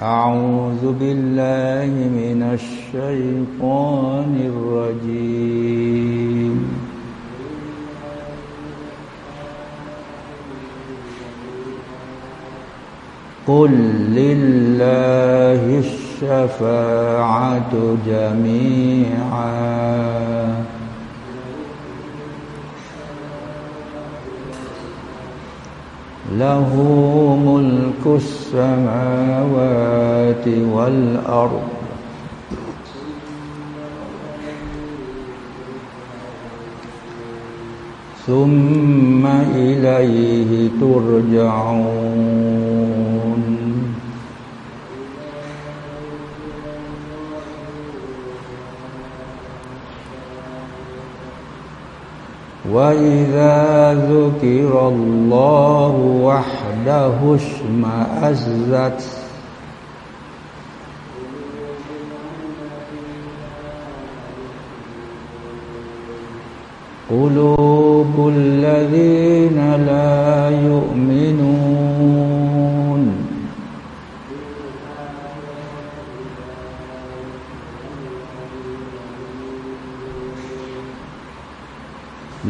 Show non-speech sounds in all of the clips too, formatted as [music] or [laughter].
أعوذ بالله من الشيطان الرجيم. قل لله الشفاعة جميعا. له ملك السماوات والأرض. ثم إليه ترجعون. وإذا ذكر الله وحده اشمأزت قلوب الذين لا يؤمنون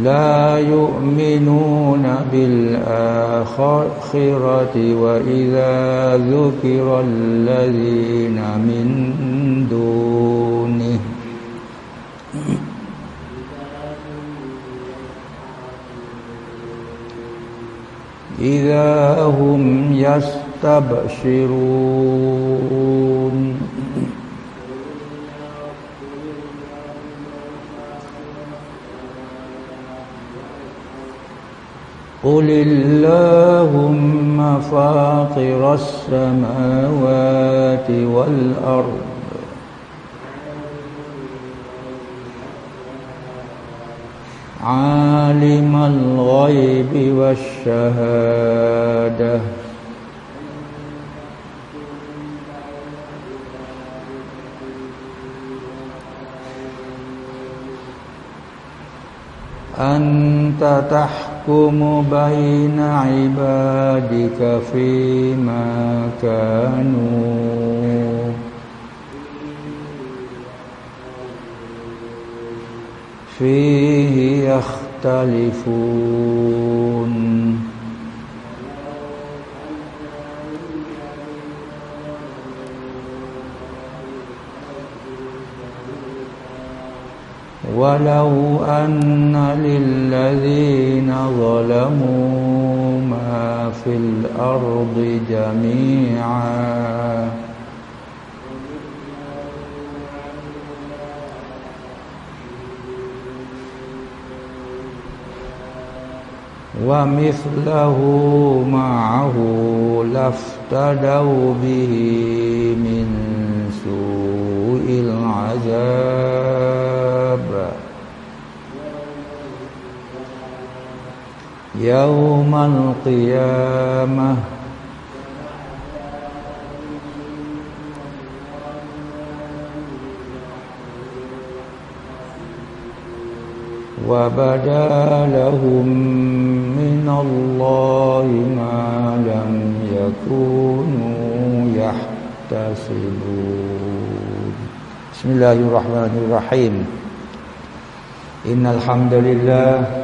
لا يؤمنون بالآخرة وإذا ذكر الذين من دونه إذا هم يستبشرون قل اللهم فاطر السماوات والأرض عالم الغيب والشهاده أنت تحكم بين عبادك فيما كانوا. فيه يختلفون. ولو أن للذين ظلموا ما في الأرض جميعا ومثله معه لافتدوا به من سوء العذاب يوم القيامة. وبدا لهم من الله ما لم يكونوا يحتسبون. بسم الله الرحمن الرحيم. إن الحمد لله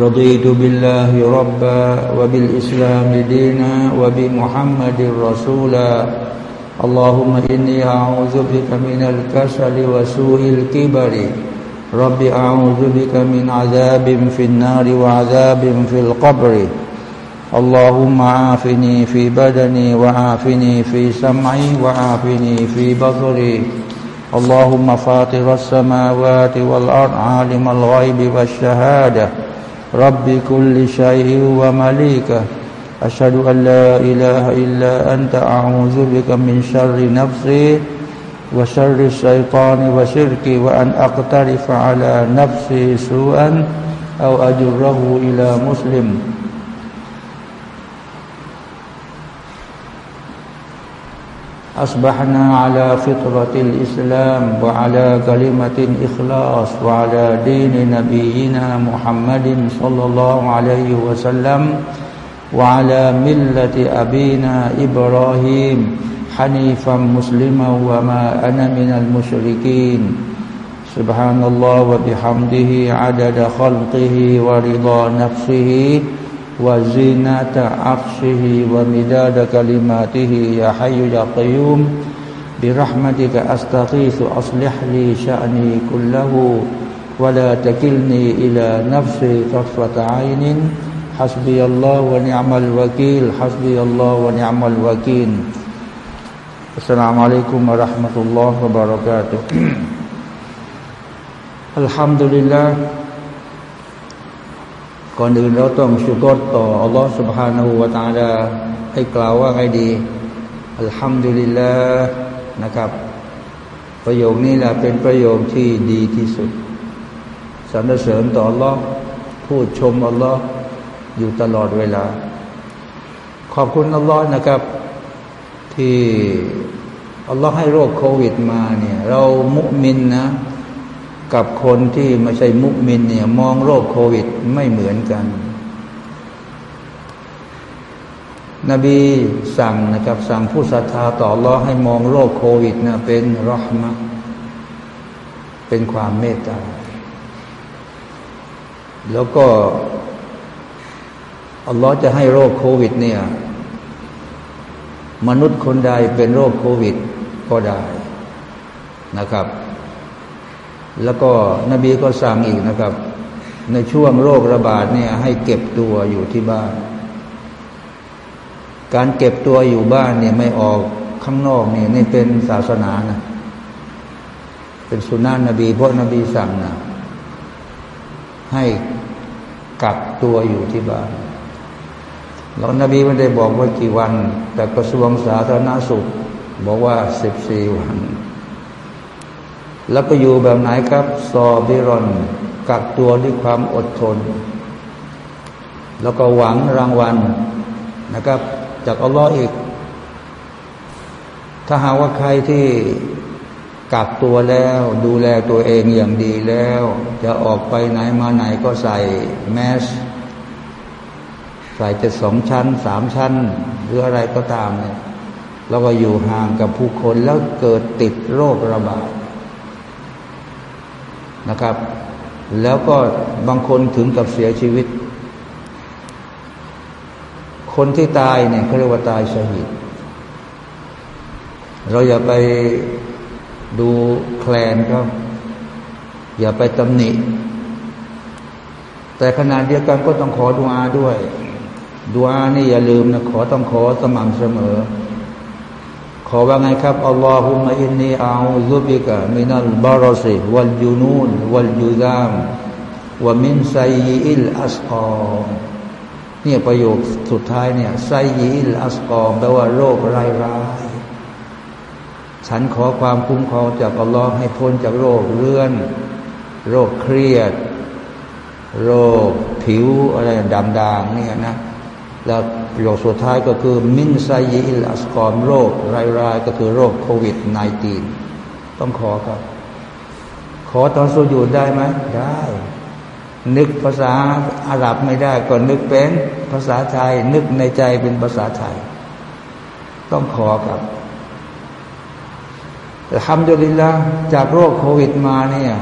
رضيت بالله ربا وبالإسلام دينا وبمحمد رسولا. اللهم إني أعوذ بك من الكسل وسوء الكبر. رب أعوذ بك من عذاب في النار وعذاب في القبر. اللهم عافني في بدني وعافني في سمعي وعافني في بصري. اللهم فاطر السماوات والأرض عالم الغيب والشهادة. رب كل شيء ومليكه. أشهد أن لا إله إلا أنت أعوذ بك من شر نفسي وشر الشيطان وشركي وأن أقترف على نفسي سوءا أو أجره إلى مسلم. أصبحنا على فطرة الإسلام وعلى كلمة الإخلاص وعلى دين نبينا محمد صلى الله عليه وسلم وعلى ملة أبينا إبراهيم حنيفا مسلما وما أنا من المشركين. سبحان الله وبحمده عدد خلقه ورضا نفسه. وزينة عرشه ومداد كلماته يا حي يا قيوم. برحمتك أستغيث أصلح لي شأني كله ولا تكلني إلى نفسي طرفة عين. حسبي الله ونعم الوكيل حسبي الله ونعم الوكيل. السلام عليكم ورحمة الله وبركاته. [clears throat] الحمد لله ก่อนอื่นเราต้องชุกรต่ออัลลอฮฺ سبحانه และ تعالى ให้กล่าวว่าไงดีอัลฮัมดุลิลลาห์นะครับ ประโยคนี้แหละเป็นประโยคที่ดีที่สุดสรรเสริญต่ออัลลอฮ์พูดชมอัลลอฮ์อยู่ตลอดเวลา ขอบคุณอัลลอฮ์นะครับ ที่อัลลอฮ์ให้โรคโควิดมาเนี่ย เรามุมินนะ กับคนที่ไม่ใช่มุกมินเนี่ยมองโรคโควิดไม่เหมือนกัน นบีสั่งนะครับ สั่งผู้ศรัทธาต่อรอให้มองโรคโควิดนะเป็นรหมะเป็นความเมตตา แล้วก็อัลลอฮ์จะให้โรคโควิดเนี่ยมนุษย์คนใดเป็นโรคโควิดก็ได้นะครับ แล้วก็นบีก็สั่งอีกนะครับ ในช่วงโรคระบาดเนี่ยให้เก็บตัวอยู่ที่บ้าน การเก็บตัวอยู่บ้านเนี่ยไม่ออกข้างนอกเนี่ยนี่เป็นศาสนานะเป็นสุนานะนบีเพราะนบีสั่งนะให้กักตัวอยู่ที่บ้านแล้วนบีไม่ได้บอกว่ากี่วัน แต่กระทรวงสาธารณสุข บอกว่าสิบสี่วัน แล้วก็อยู่แบบไหนครับซอบิรอนกักตัวด้วยความอดทน แล้วก็หวังรางวัลนะครับ จากอัลลอฮ์อีก ถ้าหาว่าใครที่กักตัวแล้ว ดูแลตัวเองอย่างดีแล้ว จะออกไปไหนมาไหนก็ใส่แมสใส่จะสองชั้นสามชั้น หรืออะไรก็ตามเนี่ยแล้วก็อยู่ห่างกับผู้คนแล้วเกิดติดโรคระบาด นะครับ แล้วก็บางคนถึงกับเสียชีวิต คนที่ตายเนี่ยเขาเรียกว่าตายชหิต เราอย่าไปดูแคลนครับอย่าไปตำหนิ แต่ขณะเดียวกันก็ต้องขอดุอาด้วยดุอานี่อย่าลืมนะขอต้องขอสม่ำเสมอ อว่าไงครับอัลลอฮุมะอินนีอาอูซุบิกะมินัลบารอซิวัลยูนูนวัลยูซามวะมินไซยิลอัสกอมเนี่ยประโยคสุดท้ายเนี่ยไซยิลอัสกอมแปลว่าโรคร้ายร้ายฉันขอความคุ้มครองจากอัลลอฮ์ให้พ้นจากโรคเลื่อน โรคเครียด โรคผิวอะไรดำด่างเนี่ยนะ แล้วประโยคสุดท้ายก็คือ มินไซยิลอัสกอมโรครายๆก็คือโรคโควิด -19 ต้องขอครับ ขอตอนสูญูดได้ไหมได้ นึกภาษาอาหรับไม่ได้ ก็นึกเป็นภาษาไทย นึกในใจเป็นภาษาไทย ต้องขอครับแต่ทำดุลิละจากโรคโควิดมาเนี่ย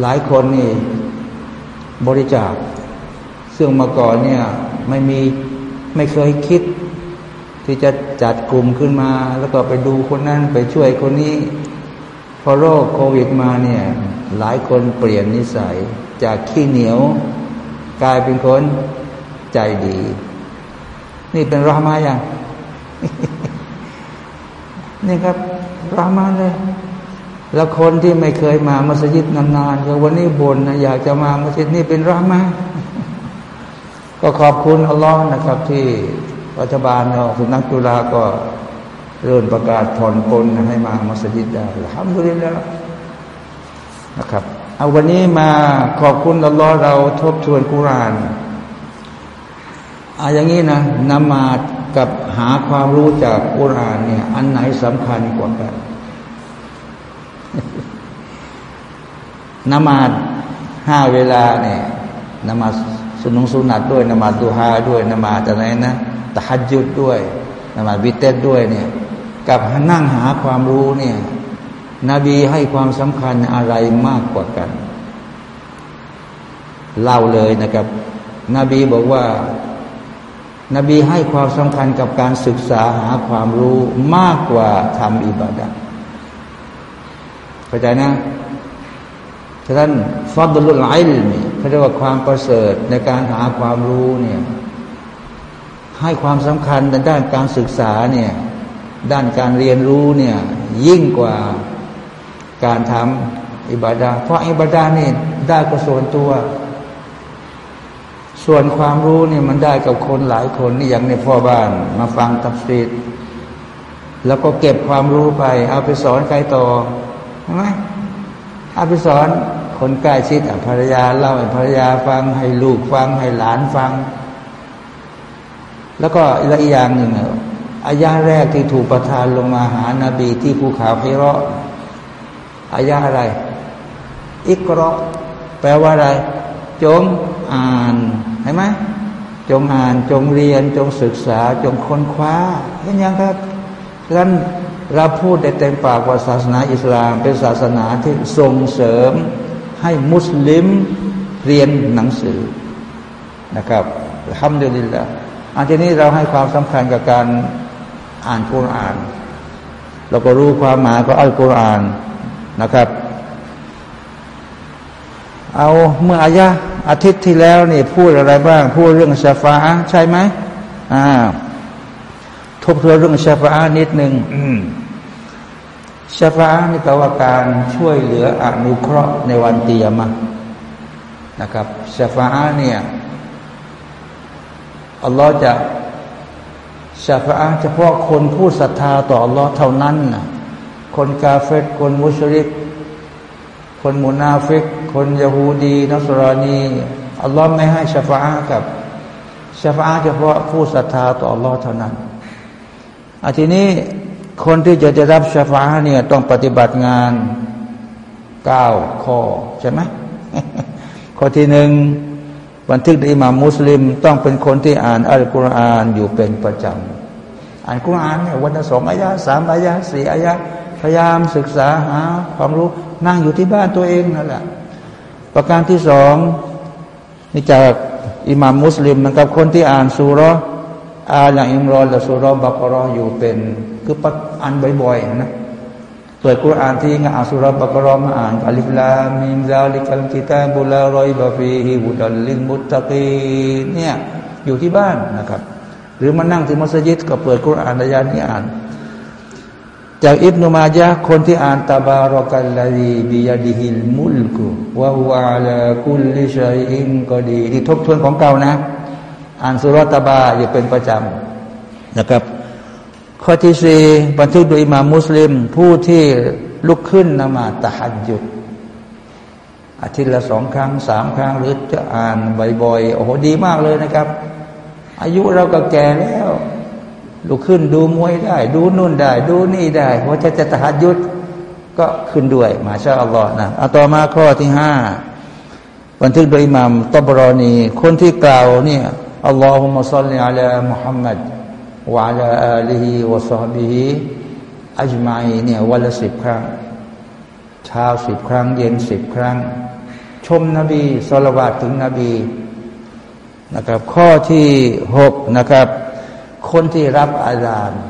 หลายคนนี่บริจาคซึ่งมาก่อนเนี่ยไม่มี ไม่เคยคิด ที่จะจัดกลุ่มขึ้นมา แล้วก็ไปดูคนนั้นไปช่วยคนนี้พอโรคโควิดมาเนี่ยหลายคนเปลี่ยนนิสัย จากขี้เหนียว กลายเป็นคนใจดี นี่เป็นรหมาอย่างนี่ครับรหมาเลย แล้วคนที่ไม่เคยมามัสยิดนานๆก็วันนี้บนนะอยากจะมามัสยิดนี่เป็นรหมา ก็ขอบคุณอัลลอฮ์นะครับที่รัฐบาลเราสุนักจุฬาก็เริ่มประกาศผ่อนปลนให้มามัสยิดได้ทำดูดีแล้วนะครับ เอาวันนี้มาขอบคุณอัลลอฮ์เราทบทวนกุรานอาอย่างนี้นะนมาดกับหาความรู้จากกุรานเนี่ย อันไหนสำคัญกว่ากันนมาดห้าเวลาเนี่ยนมา สุนงสุนัตด้วยนมาดูฮาด้วยนมาอะไรนะตะฮัดยุดด้วยนมาบิเตด้วยเนี่ยกับนั่งหาความรู้เนี่ยนบีให้ความสำคัญอะไรมากกว่ากัน เล่าเลยนะครับ นบีบอกว่า นบีให้ความสำคัญกับการศึกษาหาความรู้มากกว่าทำอิบาดะเข้าใจนะฉะนั้นฟัดลุลไอลนี่ เขาเรียกว่าความประเสริฐในการหาความรู้เนี่ยให้ความสำคัญในด้านการศึกษาเนี่ยด้านการเรียนรู้เนี่ยยิ่งกว่าการทำอิบาดาเพราะอิบาดานี่ได้ก็ส่วนตัว ส่วนความรู้เนี่ยมันได้กับคนหลายคนนี่อย่างในพ่อบ้านมาฟังตับสิทแล้วก็เก็บความรู้ไป เอาไปสอนใครต่อใช่ไหมเอาไปสอน คนใกล้ชิดภรรยาเล่าให้ภรรยาฟังให้ลูกฟัง ให้หลานฟัง แล้วก็อีกอย่างหนึ่งอายาแรกที่ถูกประทานลงมาหานาบีที่ภูเขาพิเราะอายาอะไร อิกรอแปลว่าอะไร จงอ่านเห็นไหมจงอ่านจงเรียนจงศึกษาจงค้นคว้าเห็นยังครับดังนั้นเราพูดได้เต็มปากว่าศาสนาอิสลาม เป็นศาสนาที่ส่งเสริม ให้มุสลิมเรียนหนังสือนะครับทำเดียวดีละอันที่นี้เราให้ความสำคัญกับการอ่านกุรอาน เราก็รู้ความหมายของอัลกุรอานนะครับ เอาเมื่ออายะอาทิตย์ที่แล้วนี่พูดอะไรบ้าง พูดเรื่องชาฟ้าใช่ไหมอ่าทบทวนเรื่องชาฟ้านิดหนึ่ง ชาฟานี่แปลว่าการช่วยเหลืออนุเคราะห์ในวันเตียมะนะครับชฟาเนี่ยอัลลอฮ์จะชฟาเฉพาะคนผู้ศรัทธาต่ออัลลอฮ์เท่านั้นนะคนกาเฟตคนมุชริก คนมุนาฟิก คนยาฮูดีนัสรานีอัลลอฮ์ไม่ให้ชาฟากับชฟาเฉพาะผู้ศรัทธาต่ออัลลอฮ์เท่านั้นอาทีนี้ คนที่จะได้รับชาฟ้าเนี่ยต้องปฏิบัติงานเก้าข้อใช่ไหมข้อที่หนึ่งบันทึกอิหม่ามมุสลิม ต้องเป็นคนที่อ่านอัลกุรอานอยู่เป็นประจำอ่านกุรอานเนี่ยวันละสองอายะสามอายะสี่อายะพยายามศึกษาหาความรู้นั่งอยู่ที่บ้านตัวเองนั่นแหละประการที่สองนี่จากอิหม่ามมุสลิมนะครับคนที่อ่านสุร อาอย่างอิมรอนและสุรบักรออยู่เป็น คือหัดอ่านบ่อยๆนะเปิดกุรอานที่งอ่านสุรบักรอมาอ่านالم ذلك الكتاب لا ريب فيه هدى للمتقينเนี่ยอยู่ที่บ้านนะครับ หรือมานั่งที่มัสยิดก็เปิดกุรอานอายานี้อ่าน จากอิบนุมายะคนที่อ่านตาบารอกัลลดีบิยาดิฮิลมุลกุวะฮุอาลาคุลลิชัยอินก็ดีที่ทบทวนของเก่านะ อ่านสุรตบาอยู่เป็นประจำนะครับ ข้อที่สี่บันทึกโดยมามุสลิม ผู้ที่ลุกขึ้นนมาตะหัดหยุดอาทิตย์ละสองครั้งสามครั้งหรือจะอ่านบ่อยๆโอ้โหดีมากเลยนะครับ อายุเราก็แก่แล้วลุกขึ้นดูมวยได้ ดูนู่นได้ ดูนี่ได้เพราะจะจะตะหัดยุดก็ขึ้นด้วยมาชาอัลลอฮ์นะเอาต่อมาข้อที่ห้าบันทึกโดยอิหม่ามตบรอนีคนที่กล่าวเนี่ย อัลลอฮุมะซัลลิอัลามุฮัมมัดวะลาอาลีฮิวะซอฮบิฮิอัจมัยเนี่ยวันละสิบครั้ง เช้าสิบครั้ง เย็นสิบครั้ง ชมนบีสลวาตถึงนบีนะครับ ข้อที่หกนะครับ คนที่รับอาจารย์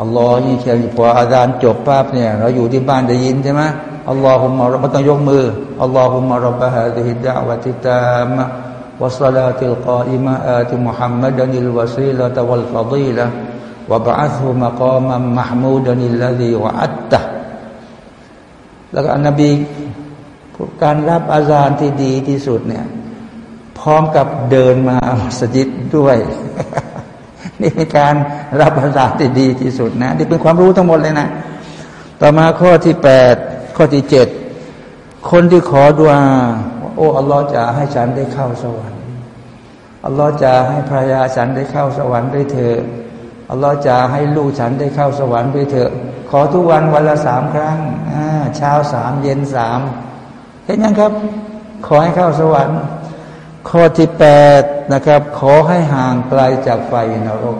อัลลอฮ์ยี่เชียพออาจารย์จบปั๊บเนี่ย เราอยู่ที่บ้านได้ยินใช่ไหมอัลลอฮุมะเราไม่ต้องยกมืออัลลอฮุมะรับบะฮะดิฮิดะวะติตามะ والصلاة القائمة آت محمدا الوسيلة والفضيلة وابعثه مقاما محمودا الذي وعدته แล้วก็อนบีการรับอาจารย์ที่ดีที่สุดเนี่ยพร้อมกับเดินมามัสยิดด้วย นี่เป็นการรับอาจารย์ที่ดีที่สุดนะนี่เป็นความรู้ทั้งหมดเลยนะ ต่อมาข้อที่แปดข้อที่เจ็ดคนที่ขอดุอา โอ้อัลลอฮ์จะให้ฉันได้เข้าสวรรค์อัลลอฮ์จะให้ภรรยาฉันได้เข้าสวรรค์ด้วยเถอะอัลลอฮ์จะให้ลูกฉันได้เข้าสวรรค์ด้วยเถอะ ขอทุกวันวันละสามครั้งเช้าสามเย็นสามเห็นยังครับ ขอให้เข้าสวรรค์ ข้อที่แปดนะครับ ขอให้ห่างไกลจากไฟนรก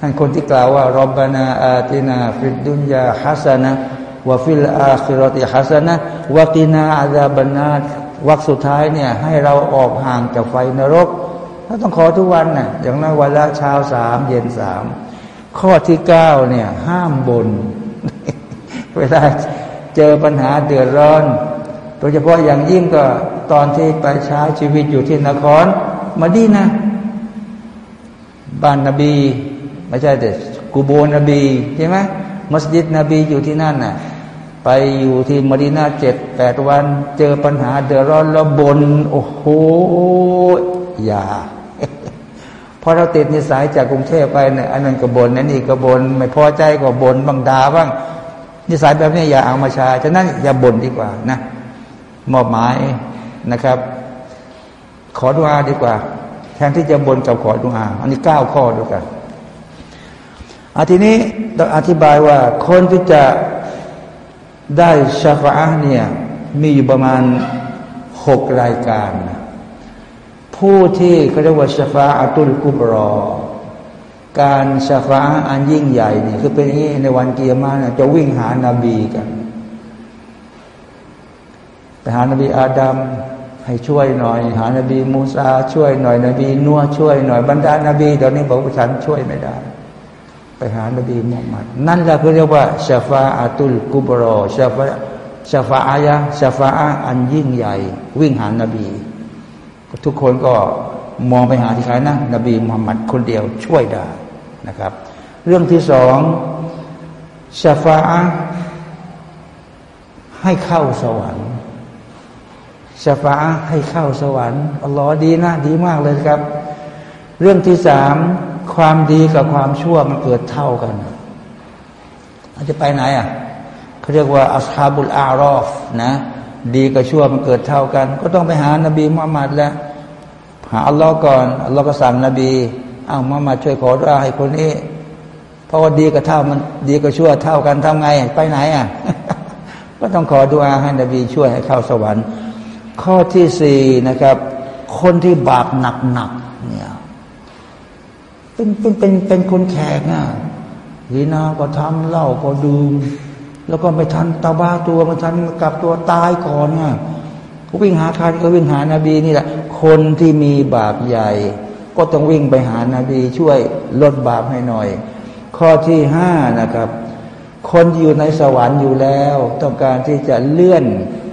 ท่านคนที่กล่าวว่าربنا آتنا في الدنيا حسنة وفي الآخرة حسنة وقنا عذاب النار วักสุดท้ายเนี่ยให้เราออกห่างจากไฟนรกเราต้องขอทุกวันนะ่ะอย่างนั้นวันละเช้าสามเย็นสามข้อที่เก้าเนี่ย ห้ามบนเวลาเจอปัญหาเดือดร้อนโดยเฉพาะอย่างยิ่งก็ตอนที่ไปใช้ชีวิตอยู่ที่นครมาดีนะบ้านนบีไม่ใช่แต่กูโบนบีใช่ไหมมัสยิดนบีอยู่ที่นั่นน่ะ ไปอยู่ที่มดีนาเจ็ดแปดวัน เจอปัญหาเดือดร้อนแล้วบน โอ้โหอย่าพอเราติดนิสัยจากกรุงเทพไปเนี่ยอันนั้นก็บนนั่นนี่ก็บนไม่พอใจก็บนบางดาบ้าง นิสัยแบบนี้อย่าเอามาใช้ฉะนั้นอย่าบ่นดีกว่านะมอบหมายนะครับ ขอดุอาดีกว่า แทนที่จะบนกับขอดุอาอันนี้เก้าข้อด้วยกันอาทีนี้ต้องอธิบายว่าคนที่จะ ได้ชาฟาเนี่ยมีอยู่ประมาณหกรายการ ผู้ที่เขาเรียกว่าชาฟาอัตุลกุบรอ การชาฟาอันยิ่งใหญ่นี่คือเป็นอย่างนี้ในวันเกียร์มาเนี่ยจะวิ่งหานาบีกันไปหานาบีอาดัมให้ช่วยหน่อย หานาบีมูซาช่วยหน่อยนบีนัวช่วยหน่อยบรรดานาบีตอนนี้บอกว่าฉันช่วยไม่ได้ ไปหานบีมุฮัมมัดนั่นแหละคือเรียกว่าชาฟาอัตุลกุบรอชาฟาชาฟาอายะชาฟาอันยิ่งใหญ่ วิ่งหานบี ทุกคนก็มองไปหาที่ใครนะนบีมุฮัมมัดคนเดียวช่วยได้นะครับ เรื่องที่สองชาฟาให้เข้าสวรรค์ชาฟาให้เข้าสวรรค์อัลลอฮ์ดีนะดีมากเลยครับ เรื่องที่สาม ความดีกับความชั่วมันเกิดเท่ากันอาจจะไปไหนอะเขาเรียกว่าอัลฮาบุลอารอฟนะดีกับชั่วมันเกิดเท่ากัน ก็ต้องไปหานบีมุฮัมมัดแล้วหาอัลลอฮ์ก่อนอัลลอฮ์ก็สั่งนบีอ้าวมุฮัมมัดช่วยขอดุอาให้คนนี้ เพราะว่าดีกับเท่ามันดีกับชั่วเท่ากันทำไง ไปไหนอะก็ต้องขอดุอาให้นบีช่วยให้เข้าสวรรค์ ข้อที่สี่นะครับ คนที่บาปหนัก เป็นเป็นเป็นเป็นคนแขกอะดีนาก็ทำเหล้าก็ดื่มแล้วก็ไม่ทันตาบ้าตัวไม่ทันกลับตัวตายก่อนไงก็วิ่งหาใครก็วิ่งหานาบีนี่แหละ คนที่มีบาปใหญ่ ก็ต้องวิ่งไปหานาบีช่วยลดบาปให้หน่อย ข้อที่ห้านะครับ คนอยู่ในสวรรค์อยู่แล้ว ต้องการที่จะเลื่อน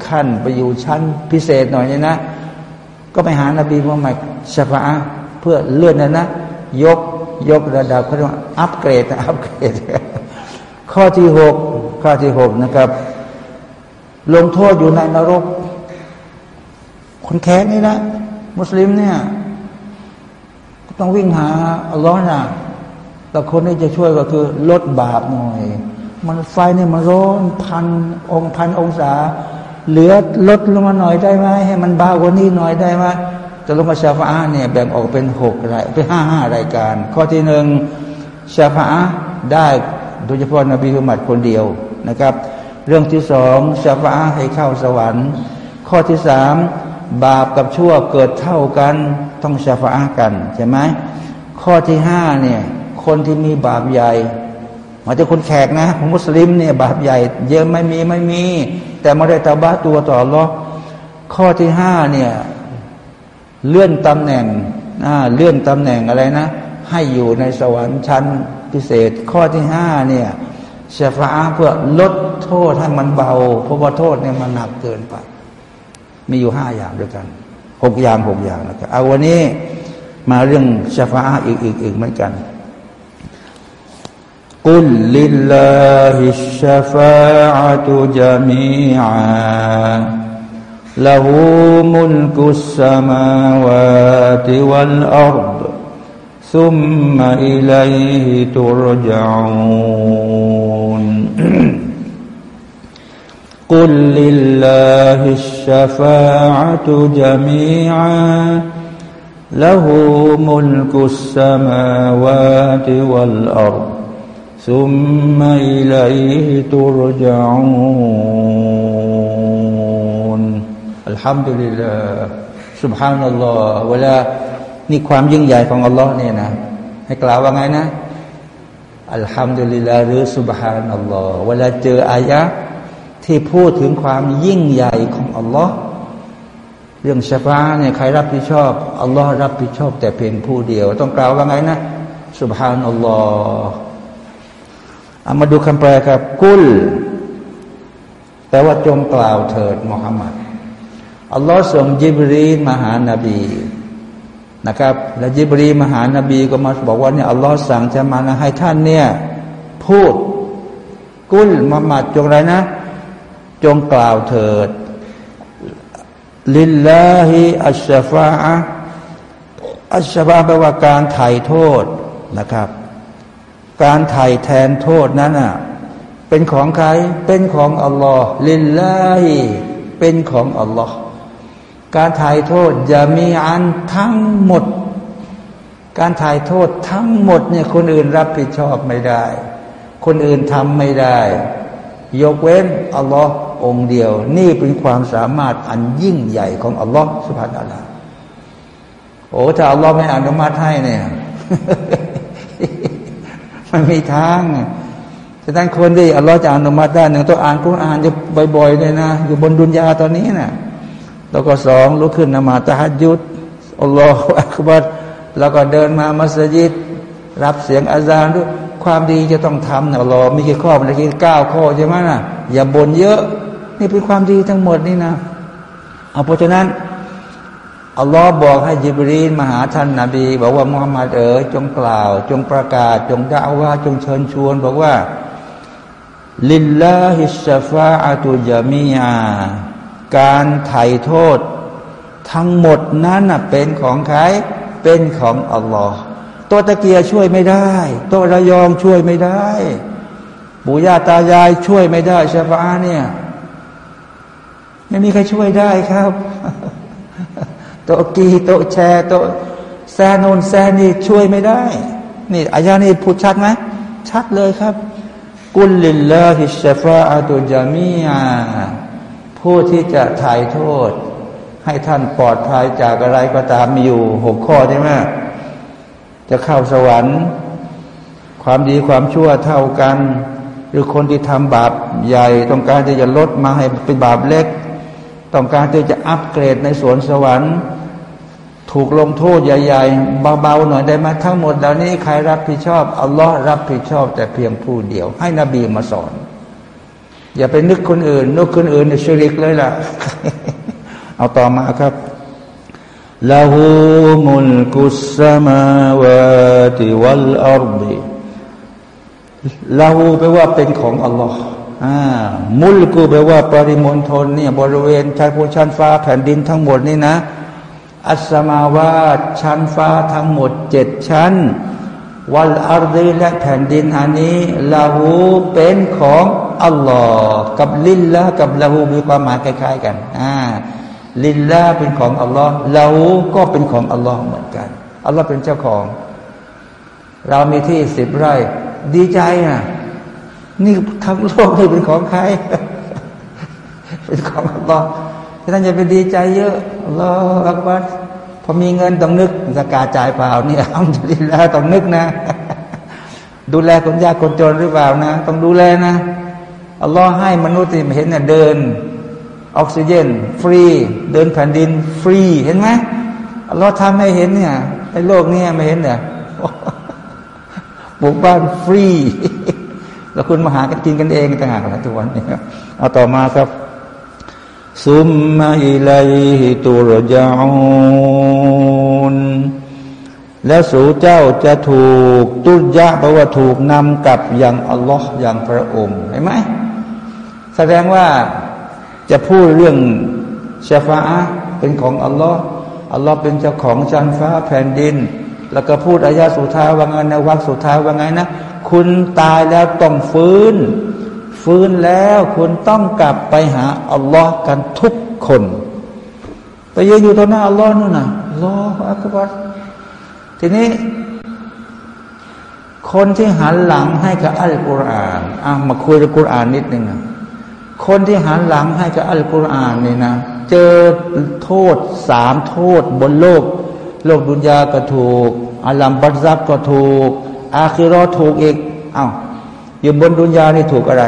ขั้นไปอยู่ชั้นพิเศษหน่อยเนี่ยนะ ก็ไปหานาบีมุฮัมมัดชฟาเพื่อเลื่อนนะนะ ยก ยกระดับเขาเรียกว่าอัปเกรดอัปเกรด ข้อที่หกข้อที่หกนะครับ ลงโทษอยู่ในนรก คนแค้นนี่นะ มุสลิมเนี่ยต้องวิ่งหาอัลลอฮ์นะแต่คนที่จะช่วยก็คือลดบาปหน่อย มันไฟเนี่ยมันร้อนพันองพันองศา เหลือลดลงมาหน่อยได้ไหมให้มันเบากว่านี้หน่อยได้ไหม จะลงมาชาฟาเนี่ยแบ่งออกเป็นหกรายเป็นห้าห้ารายการ ข้อที่หนึ่งชาฟาได้โดยเฉพาะนบีมุฮัมมัดคนเดียวนะครับ เรื่องที่สองชาฟาให้เข้าสวรรค์ ข้อที่สามบาปกับชั่วเกิดเท่ากันต้องชาฟากันใช่ไหมข้อที่ห้าเนี่ยคนที่มีบาปใหญ่มาจากคนแขกนะของมุสลิมเนี่ยบาปใหญ่ เยอะไม่มีไม่มี แต่ไม่ได้ตาบ้าตัวต่อรอข้อที่ห้าเนี่ย เลื่อนตำแหน่งเลื่อนตำแหน่งอะไรนะ ให้อยู่ในสวรรค์ชั้นพิเศษ ข้อที่ห้าเนี่ยชฟาเพื่อลดโทษให้มันเบา เพราะว่าโทษเนี่ยมันหนักเกินไป มีอยู่ห้าอย่างด้วยกันหกอย่างหกอย่างนะครับเอาวันนี้มาเรื่องชาฟาอีกอีกอีกเหมือนกันกุลลิลลาฮิชฟาตุจามีอา له ملك السماوات والأرض ثم إليه ترجعون. [clears throat] قل لله الشفاعة جميعا. له ملك السماوات والأرض ثم إليه ترجعون. อัลฮัมดุลิลลาห์สุบฮานัลลอฮ์เวลานี่ความยิ่งใหญ่ของอัลลอฮ์เนี่ยนะให้กล่าวว่าไงนะอัลฮัมดุลิลลาห์หรือสุบฮานัลลอฮ์เวลาเจออายะที่พูดถึงความยิ่งใหญ่ของอัลลอฮ์เรื่องชะบาเนี่ยใครรับผิดชอบอัลลอฮ์รับผิดชอบ แต่เพียงผู้เดียว ต้องกล่าวว่าไงนะสุบฮานอัลลอฮ์เอามาดูคำแปลครับกุลแต่ว่าจงกล่าวเถิดมุฮัมมัด อัลลอฮ์ส่งยิบรีมาหานาบีนะครับ และยิบรีมาหานบีก็มาบอกว่าเนี่ยอัลลอฮ์สั่งจะมานะให้ท่านเนี่ยพูดกุลมามัดจงไรนะ จงกล่าวเถิด ลิลลาฮิอัชฟาอัชฟาแปลว่าการไถ่โทษนะครับ การไถ่แทนโทษนั้นอะเป็นของใคร เป็นของอัลลอฮ์ลิลลาฮิเป็นของอัลลอฮ์ การถ่ายโทษจะมีอันทั้งหมด การถ่ายโทษทั้งหมดเนี่ยคนอื่นรับผิดชอบไม่ได้ คนอื่นทำไม่ได้ ยกเว้นอัลลอฮ์องเดียว นี่เป็นความสามารถอันยิ่งใหญ่ของอัลลอฮ์สุภาพนัลลาโอ้ถ้าอัลลอฮ์ไม่อนุมัติให้เนี่ยมันมีทางฉะนั้นคนที่อัลลอฮ์จะอนุมัติได้หนึ่งต้องอ่านกุรอานจะบ่อยๆเลยนะ อยู่บนดุนยาตอนนี้นะ่ะ แล้วก็สองลุกขึ้นนมาตะฮัดยุดอัลลอฮฺอักบัดแล้วก็เดินมามัสยิด รับเสียงอาจารย์ด้วยความดีจะต้องทำนะอัลลอมีกี่ข้อมันกี่เก้าข้อใช่ไหมนะอย่าบ่นเยอะ นี่เป็นความดีทั้งหมดนี่นะเอาเพราะฉะนั้นอัลลอฮ์บอกให้ยิบรีนมาหาท่านนาบี บอกว่ามุฮัมมัดเอ๋ยจงกล่าว จงประกาศ จงด่าว่าจงเชิญชวน บอกว่า لله الشفاعة جميعا การไถ่โทษ ทั้งหมดนั้นเป็นของใครเป็นของอัลลอฮ์โต๊ะตะเกียช่วยไม่ได้โต๊ะระยองช่วยไม่ได้ปู่ย่าตายายช่วยไม่ได้ชาฟ้าเนี่ยไม่มีใครช่วยได้ครับโต๊ะกีโต๊ะแชร์โต๊ะแซนนแซนี่ช่วยไม่ได้ นี่อายานี่พูดชัดไหมชัดเลยครับ กุลลิลลาฮิชฟาอัตุจามีอา ผู้ที่จะถ่ายโทษ ให้ท่านปลอดภัยจากอะไรก็ตามมีอยู่หกข้อใช่ไหมจะเข้าสวรรค์ ความดีความชั่วเท่ากัน หรือคนที่ทำบาปใหญ่ ต้องการที่จะลดมาให้เป็นบาปเล็ก ต้องการที่จะอัปเกรดในสวนสวรรค์ ถูกลงโทษใหญ่ ๆ เบาๆหน่อยได้ไหมทั้งหมดเหล่านี้ใครรับผิดชอบอัลลอฮ์รับผิดชอบแต่เพียงผู้เดียว ให้นบีมาสอน อย่าไปนึกคนอื่น นึกคนอื่นเนี่ยชิริกเลยล่ะ เอาต่อมาครับله ملك السماوات والأرض له แปลว่าเป็นของอัลลอฮ์มุลกูแปลว่าปริมณฑลเนี่ยบริเวณชายภูชั้นฟ้าแผ่นดินทั้งหมดนี่นะ อัสมาวาชั้นฟ้าทั้งหมดเจ็ดชั้น วัลอารดีและแผ่นดินอันนี้ลาหูเป็นของ อัลลอฮ์กับลิลละกับลาหูมีความหมายคล้ายๆกันอ่าลิลละเป็นของอัลลอฮ์ลาหูก็เป็นของอัลลอฮ์เหมือนกันอัลลอฮ์เป็นเจ้าของ เรามีที่สิบไร่ ดีใจอะนี่ทั้งโลกนี่เป็นของใคร เป็นของอัลลอฮ์ท่านจะไปดีใจเยอะอัลลอฮ์อักบัรพอมีเงินต้องนึกสกาจ่ายเปล่าเนี่ยอัลลอฮ์ต้องนึกนะดูแลคนยากคนจนหรือเปล่านะ ต้องดูแลนะ อัลลอฮ์ให้มนุษย์ที่เห็นเนี่ยเดิน ออกซิเจน ฟรี เดินแผ่นดิน ฟรีเห็นไหมอัลลอฮ์ทำให้เห็นเนี่ยในโลกนี้ไม่เห็นเนี่ยปลูกบ้านฟรี แล้วคุณมาหากันกินกันเองต่างหากนะทุกวันนี้เอาต่อมาครับซุมมาอิลัยฮิตุรจาอนและสู่เจ้าจะถูกตุยะแปลว่าถูกนำกลับอย่างอัลลอฮ์อย่างพระองค์เห็นไหม แสดงว่าจะพูดเรื่องชาฟาเป็นของอัลลอฮ์อัลลอฮ์เป็นเจ้าของชั้นฟ้าแผ่นดิน แล้วก็พูดอายาสุท้ายว่าไงนะวักสุท้ายว่าไงนะ คุณตายแล้วต้องฟื้น ฟื้นแล้วคุณต้องกลับไปหาอัลลอฮ์กันทุกคนไปยืนอยู่ตรงหน้าอัลลอฮ์นู่นนะอัลลอฮ์อักบัรทีนี้ คนที่หันหลังให้กับอัลกุรอานอะมาคุยเรื่องกุรอานนิดนึงนะ คนที่หันหลังให้กับอัลกุรอานนี่นะ เจอโทษสามโทษบนโลก โลกดุนยาก็ถูกอาลัมบัตซับก็ถูก อาคิรอถูกอีกเอา้าอยู่บนดุนยานี่ถูกอะไร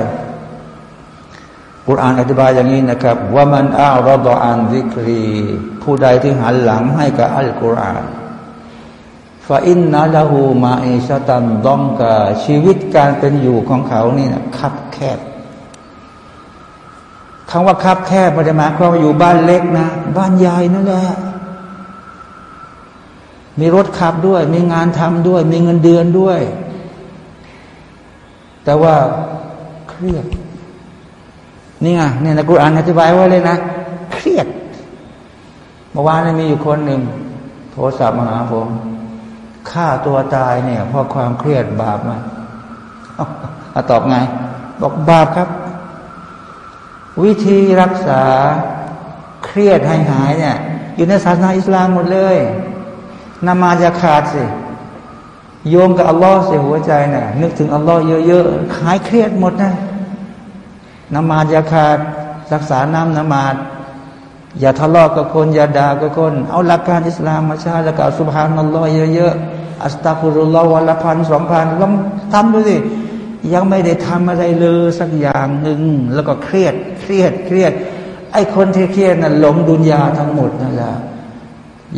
กุรอานอธิบายอย่างนี้นะครับว่ามันอ้าวรดอานวิกรี ผู้ใดที่หันหลังให้กับอัลกุรอานฟาอินนาลาหูมาเอชตันดองกาชีวิตการเป็นอยู่ของเขานี่นะคับแคบ คำว่าคับแคบไม่ได้หมายความว่าอยู่บ้านเล็กนะ บ้านใหญ่นั่นแหละมีรถขับด้วย มีงานทำด้วย มีเงินเดือนด้วย แต่ว่าเครียดนี่ไงเนี่ยนะกูอ่านอธิบายไว้เลยนะ เครียดเมื่อวานมีอยู่คนหนึ่งโทรศัพท์มาหาผมฆ่าตัวตายเนี่ยเพราะความเครียดบาปไหมอาตอบไง บอกบาปครับ วิธีรักษาเครียดให้หายเนี่ย อยู่ในศาสนาอิสลามหมดเลยนมาจะขาดสิโยมกับอัลลอฮ์เสียหัวใจนะ่ะนึกถึงอัลลอฮ์เยอะๆหายเครียดหมดนะนมาจะขาดรักษาน้ำนมาดอย่าทะเลาะกับคน อย่าด่ากับคน เอาหลักการอิสลามมาใช้แล้วก็สุภาพนัลลอฮ์เยอะๆอัสตัฟุรุลลอฮ์วันละพันสองพันลองทำดูสิ ยังไม่ได้ทำอะไรเลยสักอย่างหนึ่ง แล้วก็เครียด เครียด เครียด ไอ้คนที่เครียดนั้นหลงดุนยาทั้งหมดนั่นแหละ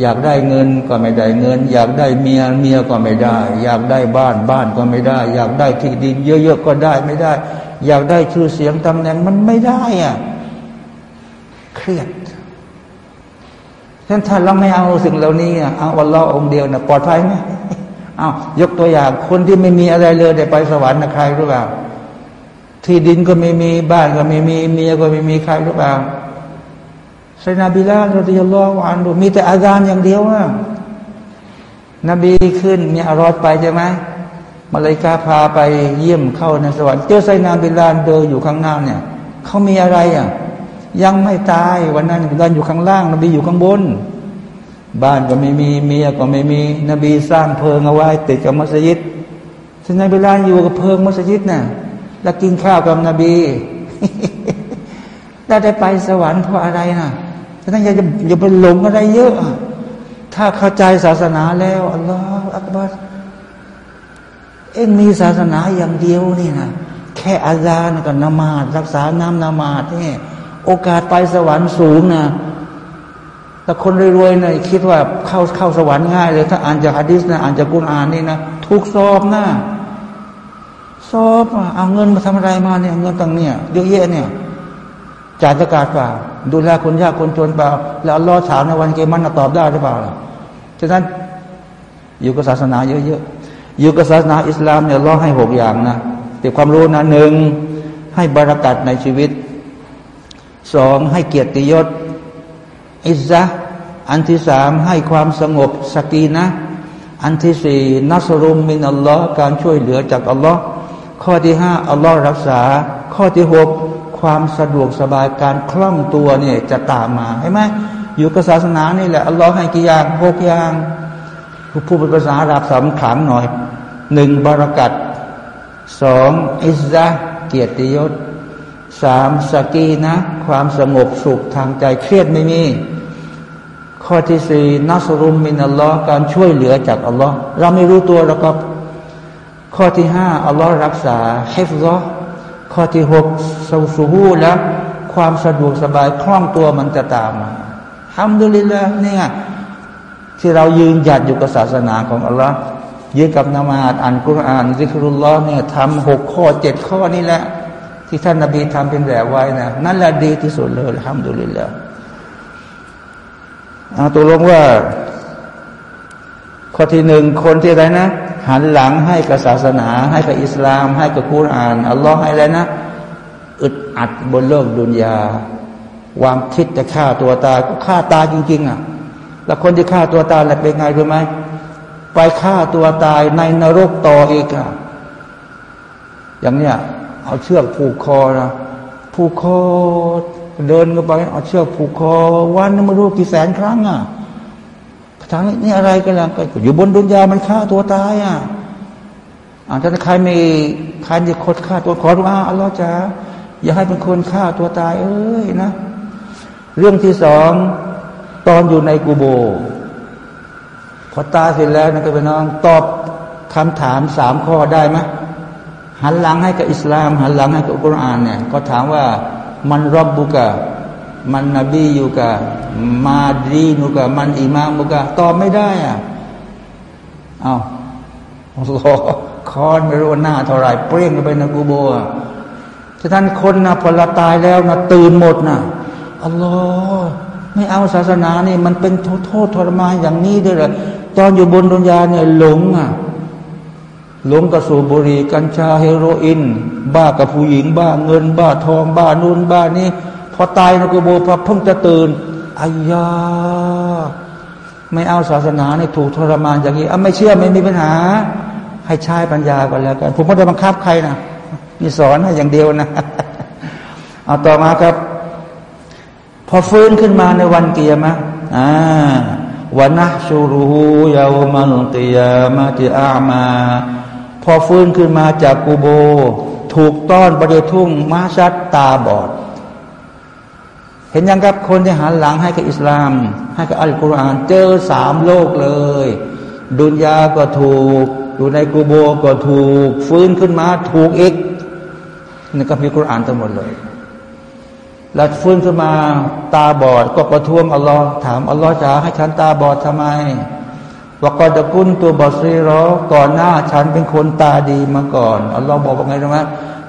อยากได้เงินก็ไม่ได้เงิน อยากได้เมียเมียก็ไม่ได้ อยากได้บ้านบ้านก็ไม่ได้ อยากได้ที่ดิน เยอะๆก็ได้ไม่ได้ อยากได้ชื่อเสียงตำแหน่งมันไม่ได้อะเครียดฉะนั้นถ้าเราไม่เอาสิ่งเหล่านี้เอาวันเราองเดียวนะปลอดภัยไหม อายกตัวอย่างคนที่ไม่มีอะไรเลยได้ไปสวรรค์นะใครรู้เปล่า ที่ดินก็ไม่มีบ้านก็ไม่มีเมียก็ไม่มีใครรู้เปล่าไซนาบิลาเราจะรอวันดูมีแต่อาจารย์อย่างเดียวอะนบีขึ้นมีอารอดไปใช่ไหมมาเลยกาพาไปเยี่ยมเข้าในสวรรค์เจอไซนาบิลาเดินอยู่ข้างหน้าเนี่ยเขามีอะไรอะยังไม่ตายวันนั้นบิลาอยู่ข้างล่างนบีอยู่ข้างบน บ้านก็ไม่มีเมียก็ไม่มี นบีสร้างเพิงเอาไว้ ติดกับมัสยิดฉะนั้นเวลาอยู่กับเพิงมัสยิดนะ่ะแล้วกินข้าวกับนบีแล้วได้ไปสวรรค์เพราะอะไรนะฉะนั้นอย่าอย่าไปหลงอะไรเยอะ ถ้าเข้าใจศาสนาแล้วอัลลอฮฺอักบัรเอ็งมีศาสนาอย่างเดียวนี่นะแค่อาญากับนมาดรักษาน้ำนมาดนี่โอกาสไปสวรรค์สูงนะ แต่คนรวยๆเนี่ยคิดว่าเข้าเข้าสวรรค์ง่ายเลย ถ้าอ่านจากฮะดิษนะอ่านจากกุณอ่านนี่นะถูกสอบนะสอบเอาเงินมาทำอะไรมาเนี่ยเงินตังเนี่ยเยอะแยะเนี่ยจ่ายสกาดเปล่าดูแลคนยากคนจนเปล่า แล้วรอถามในวันเกมันตอบได้หรือเปล่าฉะนั้นอยู่กับศาสนาเยอะๆอยู่กับศาสนาอิสลามเนี่ยรอให้หกอย่างนะแต่ความรู้นะหนึ่งให้บารักัดในชีวิตสองให้เกียรติยศ อิซะอันที่สามให้ความสงบสกีนะ อันที่สี่นัสรุมมินอัลลอฮ์การช่วยเหลือจากอัลลอฮ์ข้อที่ห้าอัลลอฮ์รักษา ข้อที่หกความสะดวกสบายการคล่องตัวเนี่ยจะตามมาใช่ไหมอยู่กับศาสนานี่แหละอัลลอฮ์ให้กี่อย่างหกอย่างผู้เป็นภาษาอาหรับสำคัญหน่อยหนึ่งบารักัดสองอิซะเกียรติยศสามสกีนะ ความสงบสุขทางใจเครียดไม่มี ข้อที่สี่นัสรุมมินอัลลอฮ์การช่วยเหลือจากอัลลอฮ์เราไม่รู้ตัวแล้วก็ข้อที่ห้าอัลลอฮ์รักษาให้ฟซอข้อที่หกสูสูฮูแล้วความสะดวกสบายคล่องตัวมันจะตามมาทำดุลิละเนี่ยที่เรายืนหยัดอยู่กับศาสนาของอัลลอฮ์ยืนกับนามาดอ่านกุรอานซิกรุลลอฮ์เนี่ยทำหกข้อเจ็ดข้อนี่แหละ ที่ท่านนาบีทำเป็นแบบไว้นะนั่นแหละดีที่สุดเลยทำดูลิลละ เอาตัวลงว่า ข้อที่หนึ่งคนที่ไรนะ หันหลังให้กับศาสนา ให้กับอิสลาม ให้กับคุรานอัลลอฮ์ให้แล้วนะอึดอัดบนโลกดุนยาวางคิดจะฆ่าตัวตายก็ฆ่าตายจริง ๆ อะ แล้วคนที่ฆ่าตัวตายแล้วเป็นไงรู้ไหมไปฆ่าตัวตายในนรกต่ออีกอะอย่างเนี้ยเอาเชือกผูกคอนะผูกคอ เดินกันไปเอาเชือกผูกคอวันนึงไม่รู้กี่แสนครั้งอะทางนี่อะไรกันล่ะอยู่บนดุนยามันฆ่าตัวตายอะอาถ้าใครไมีใครจะคดฆ่าตัวขอรุอาอัลลอฮ์จ้าอย่าให้เป็นคนฆ่าตัวตาย เอ้ยนะ เรื่องที่สองตอนอยู่ในกูโบ พอตายเสร็จแล้วนะก็ไปน้องตอบคำถามสามข้อได้ไหมหันหลังให้กับอิสลาม หันหลังให้กับกุรอานเนี่ย ก็ถามว่า มันรับบุกะมันนบีอยู่กะมาดีนุกะมันอิมามุกะตอบไม่ได้อะเอารอคอนไม่รู้หน้าเท่าไรเปรี้ยงไปในกูโบอะท่านคนนะพอละตายแล้วนะตื่นหมดนะอัลลอฮ์ไม่เอาศาสนานี่มันเป็นโทษทรมานอย่างนี้ด้วยเหรอตอนอยู่บนดุนยาเนี่ยหลงอะ หลงกับสูบบุหรี่กัญชาเฮโรอีนบ้ากับผู้หญิงบ้าเงิน บ้าทอง บ้านู่นบ้านี้พอตายในกโบพอเพิ่งจะตื่นอายาไม่เอาศาสนาในถูกทรมานอย่างนี้อะไม่เชื่อไม่มีปัญหา ให้ใช้ปัญญาก่อนแล้วกันผมไม่ได้บังคับใครนะนี่สอนให้อย่างเดียวนะเอาต่อมาครับ พอฟื้นขึ้นมาในวันเกียรมะอ่าวันนะชูรูยาวมันกิยามาติอามา พอฟื้นขึ้นมาจากกูโบ ถูกต้อนประเดทุ่งมาชัดตาบอด เห็นยังครับคนที่หันหลังให้กับอิสลาม ให้กับอัลกุรอานเจอสามโลกเลย ดุนยาก็ถูก อยู่ในกูโบก็ถูก ฟื้นขึ้นมาถูกอีกนี่ก็มีกุรอานทั้งหมดเลย แล้วฟื้นขึ้นมาตาบอดก็ประท้วงอัลลอฮ์ถามอัลลอฮ์จะให้ฉันตาบอดทำไม ว่ากอดกุนตัวบอซีรอก่อนหน้าฉันเป็นคนตาดีมาก่อนอัลลอฮ์บอกว่าไงรู้ไหม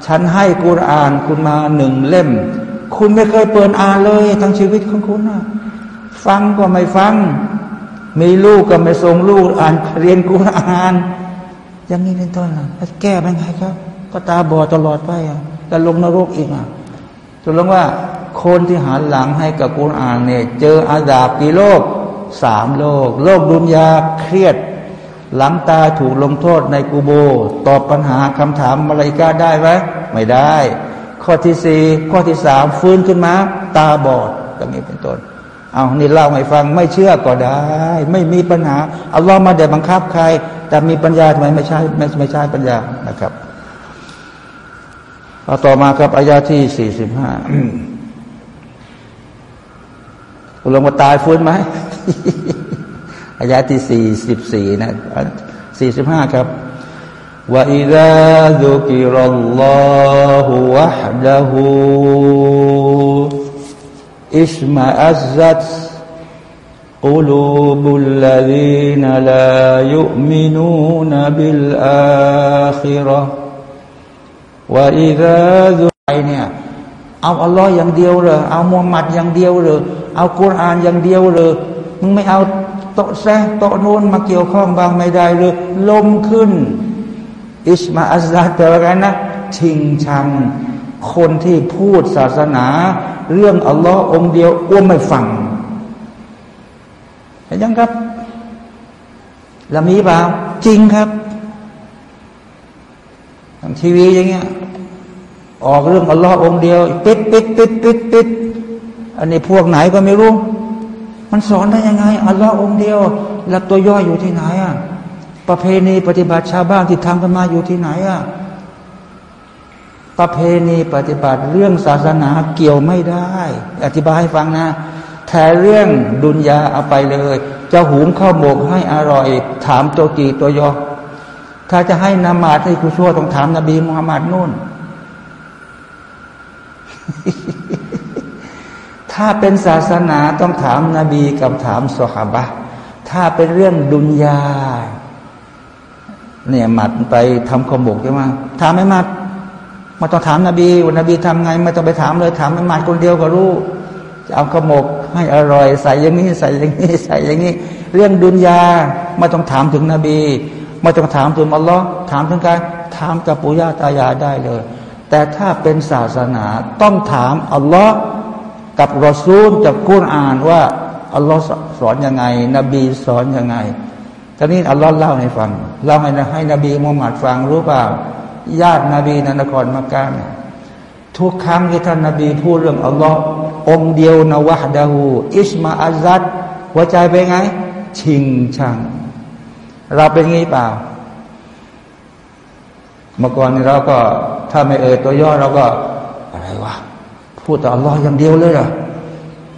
ฉันให้กุรอานคุณมาหนึ่งเล่ม คุณไม่เคยเปิดอ่านเลยทั้งชีวิตของคุณนะฟังก็ไม่ฟัง มีลูกก็ไม่ส่งลูกอ่านเรียนกุรอาน อย่างนี้เป็นต้นนะแก้เป็นไงครับ ก็ตาบอดตลอดไปอะแล้วลงนรกอีกอะจนลงว่าคนที่หันหลังให้กับกุรอานเนี่ยเจออาดาบกี่โลก สามโลก โลกดุนยาเครียด หลังตาถูกลงโทษในกูโบ ตอบปัญหาคำถามมาลายกาได้ไหมไม่ได้ ข้อที่สี่ข้อที่สามฟื้นขึ้นมา ตาบอดอย่างนี้เป็นต้นเอานี่เล่าให้ฟังไม่เชื่อก็ได้ ไม่มีปัญหาอัลลอฮ์มาเดี๋ยวบังคับใคร แต่มีปัญญาทำไมไม่ใช่ไม่ไม่ใช่ปัญญานะครับเอาต่อมาครับอายาที่สี่สิบห้าลงมาตายฟื้นไหม อายาที่สี่สิบสี่นะสี่สิบห้าครับว่าอิดะดุกิรัลลอฮุวะฮดะฮูอิสมาอัซซัต قلوب الذين لا يؤمنون بالآخرة وإذا ذو เนี่ยเอาอัลลอฮ์อย่างเดียวเลยเอามุฮัมมัดอย่างเดียวเลยเอากุรอานอย่างเดียวเลย มึงไม่เอาโตแซโตนูนมาเกี่ยวข้องบางไม่ได้เลยลมขึ้น อิสมาอัสซาเตอกันนะชิงชัง คนที่พูดศาสนา เรื่องอัลลอฮ์องเดียวอ้วมไม่ฟังเห็นยังครับแล้วมีเปล่าจริงครับทางทีวีอย่างเงี้ยออกเรื่องอัลลอฮ์องเดียว ปิดปิดปิดปิดปิดอันนี้พวกไหนก็ไม่รู้ มันสอนได้ยังไงอัลลอฮ์องเดียว แล้วตัวย่ออยู่ที่ไหนอะประเพณีปฏิบัติชาวบ้านที่ทำกันมาอยู่ที่ไหนอะประเพณีปฏิบัติเรื่องศาสนาเกี่ยวไม่ได้ อธิบายให้ฟังนะแต่เรื่องดุนยาเอาไปเลย จะหุงข้าวหมกให้อร่อย ถามตัวกี่ตัวยอ ถ้าจะให้นามาดให้คุชั่วต้องถามนบีมุฮัมมัดนู่น ถ้าเป็นศาสนาต้องถามนาบีกับถามสหบะถ้าเป็นเรื่องดุนยา เนี่ยหมัดไปทำขมกใช่ไหมถามไม่มัดมาต้องถามนบีว่านบีทำไงไม่ต้องไปถามเลยถามไมันมาคนเดียวก็รู้จะเอาขมกให้อร่อย ใส่อย่างนี้ใส่อย่างนี้ใส่อย่างนี้ เรื่องดุนยาไม่ต้องถามถึงนบีไม่ต้องถามถึงอัลลอฮ์ถามถึงการถามกับปุย่าตายายได้เลย แต่ถ้าเป็นศาสนาต้องถามอัลลอฮ์ กับรอซูลจากกุรอานว่าอัลลอฮ์สอนยังไง นบีสอนยังไงตอนนี้อัลลอฮ์เล่าให้ฟังเล่าให้ให้นบีมุฮัมมัดฟังรู้เปล่าญาตินบีนันครมักกะเนี่ยทุกครั้งที่ท่านนบีพูดเรื่องอัลลอฮ์องเดียวนวะดาหูอิสมาอัลซัดหัวใจเป็นไง ชิงชัง เราเป็นงี้เปล่า เมื่อก่อนเราก็ถ้าไม่เอ่ยตัวย่อเราก็ พูดแต่อัลลอฮ์อย่างเดียวเลยเหรอ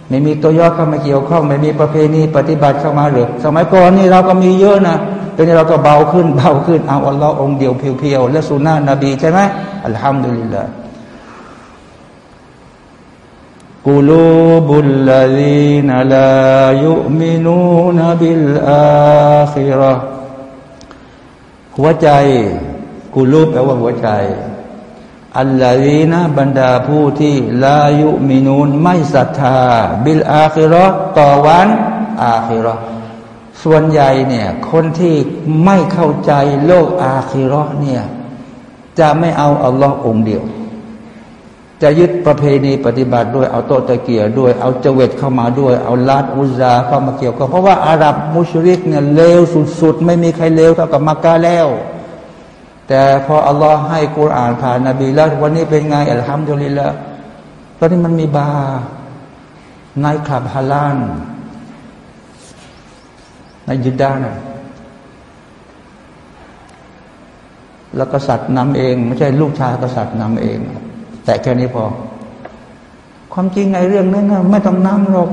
ไม่มีตัวย่อเข้ามาเกี่ยวข้อง ไม่มีประเพณีปฏิบัติเข้ามาหรือสมัยก่อนนี่เราก็มีเยอะนะตอนนี้เราก็เบาขึ้นเบาขึ้นเอาอัลลอฮ์องเดียวเพียวๆและสุนนะนบีใช่ไหมالحمد لله قلوب الذين لا يؤمنون بالآخرة หัวใจ قلوب แปลว่าหัวใจ الذين บรรดาผู้ที่ لا يؤمنون ไม่ศรัทธา بالآخرة ต่อวัน آخرة ส่วนใหญ่เนี่ยคนที่ไม่เข้าใจโลกอาคิรอเนี่ยจะไม่เอาอัลลอฮ์องเดียว จะยึดประเพณีปฏิบัติด้วยเอาโตตะเกียด้วย เอาเจเวตเข้ามาด้วย เอาลาดอุซาเข้ามาเกี่ยวกับเพราะว่าอาหรับมุชริกเนี่ยเลวสุดๆ ไม่มีใครเลวเท่ากับมักกะแล้ว แต่พออัลลอฮ์ให้กุรอานผ่านนบีแล้ววันนี้เป็นไงอัลฮัมดุลิลละตอนนี้มันมีบาร์ในคลับฮาลานในยุดดานะแล้วกษัตริย์นำเอง ไม่ใช่ลูกชายกษัตริย์นำเอง แต่แค่นี้พอ ความจริงไงเรื่องนั้นะไม่ต้องนำหรอก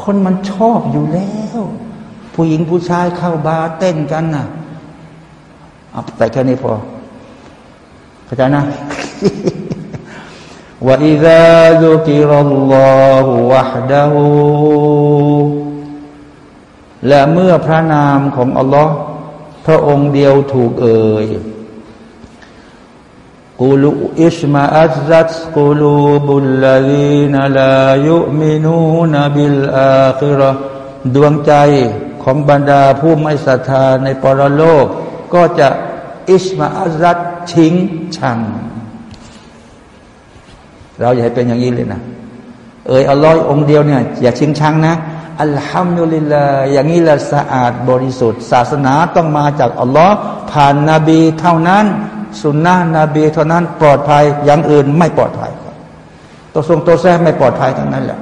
คนมันชอบอยู่แล้ว ผู้หญิงผู้ชายเข้าบาร์เต้นกันนะ่ะ เอาแต่แค่นี้พอเข้าใจนะว่าอิซาซุกิรัลลอฮุวะฮดะฮูและเมื่อพระนามของอัลลอฮ์พระองค์เดียวถูกเอ่ยกูลูอิชมาอัซซัตกูลูบุลลาดีนลายุมินูนบิลอาคิรดวงใจของบรรดาผู้ไม่ศรัทธาในปรโลก ก็จะอิสมาอัลัดชิงชัง เราอย่าให้เป็นอย่างนี้เลยนะ เอออัลลอฮ์องเดียวเนี่ยอย่าชิงชังนะอัลฮัมดุลิลลาอย่างนี้ละสะอาดบริสุทธิ์ ศาสนาต้องมาจากอัลลอฮ์ผ่านนาบีเท่านั้น สุนนะนบีเท่านั้นปลอดภัยอย่างอื่นไม่ปลอดภัยครับตัวทรงตัวแท้ไม่ปลอดภัยทั้งนั้นแหละ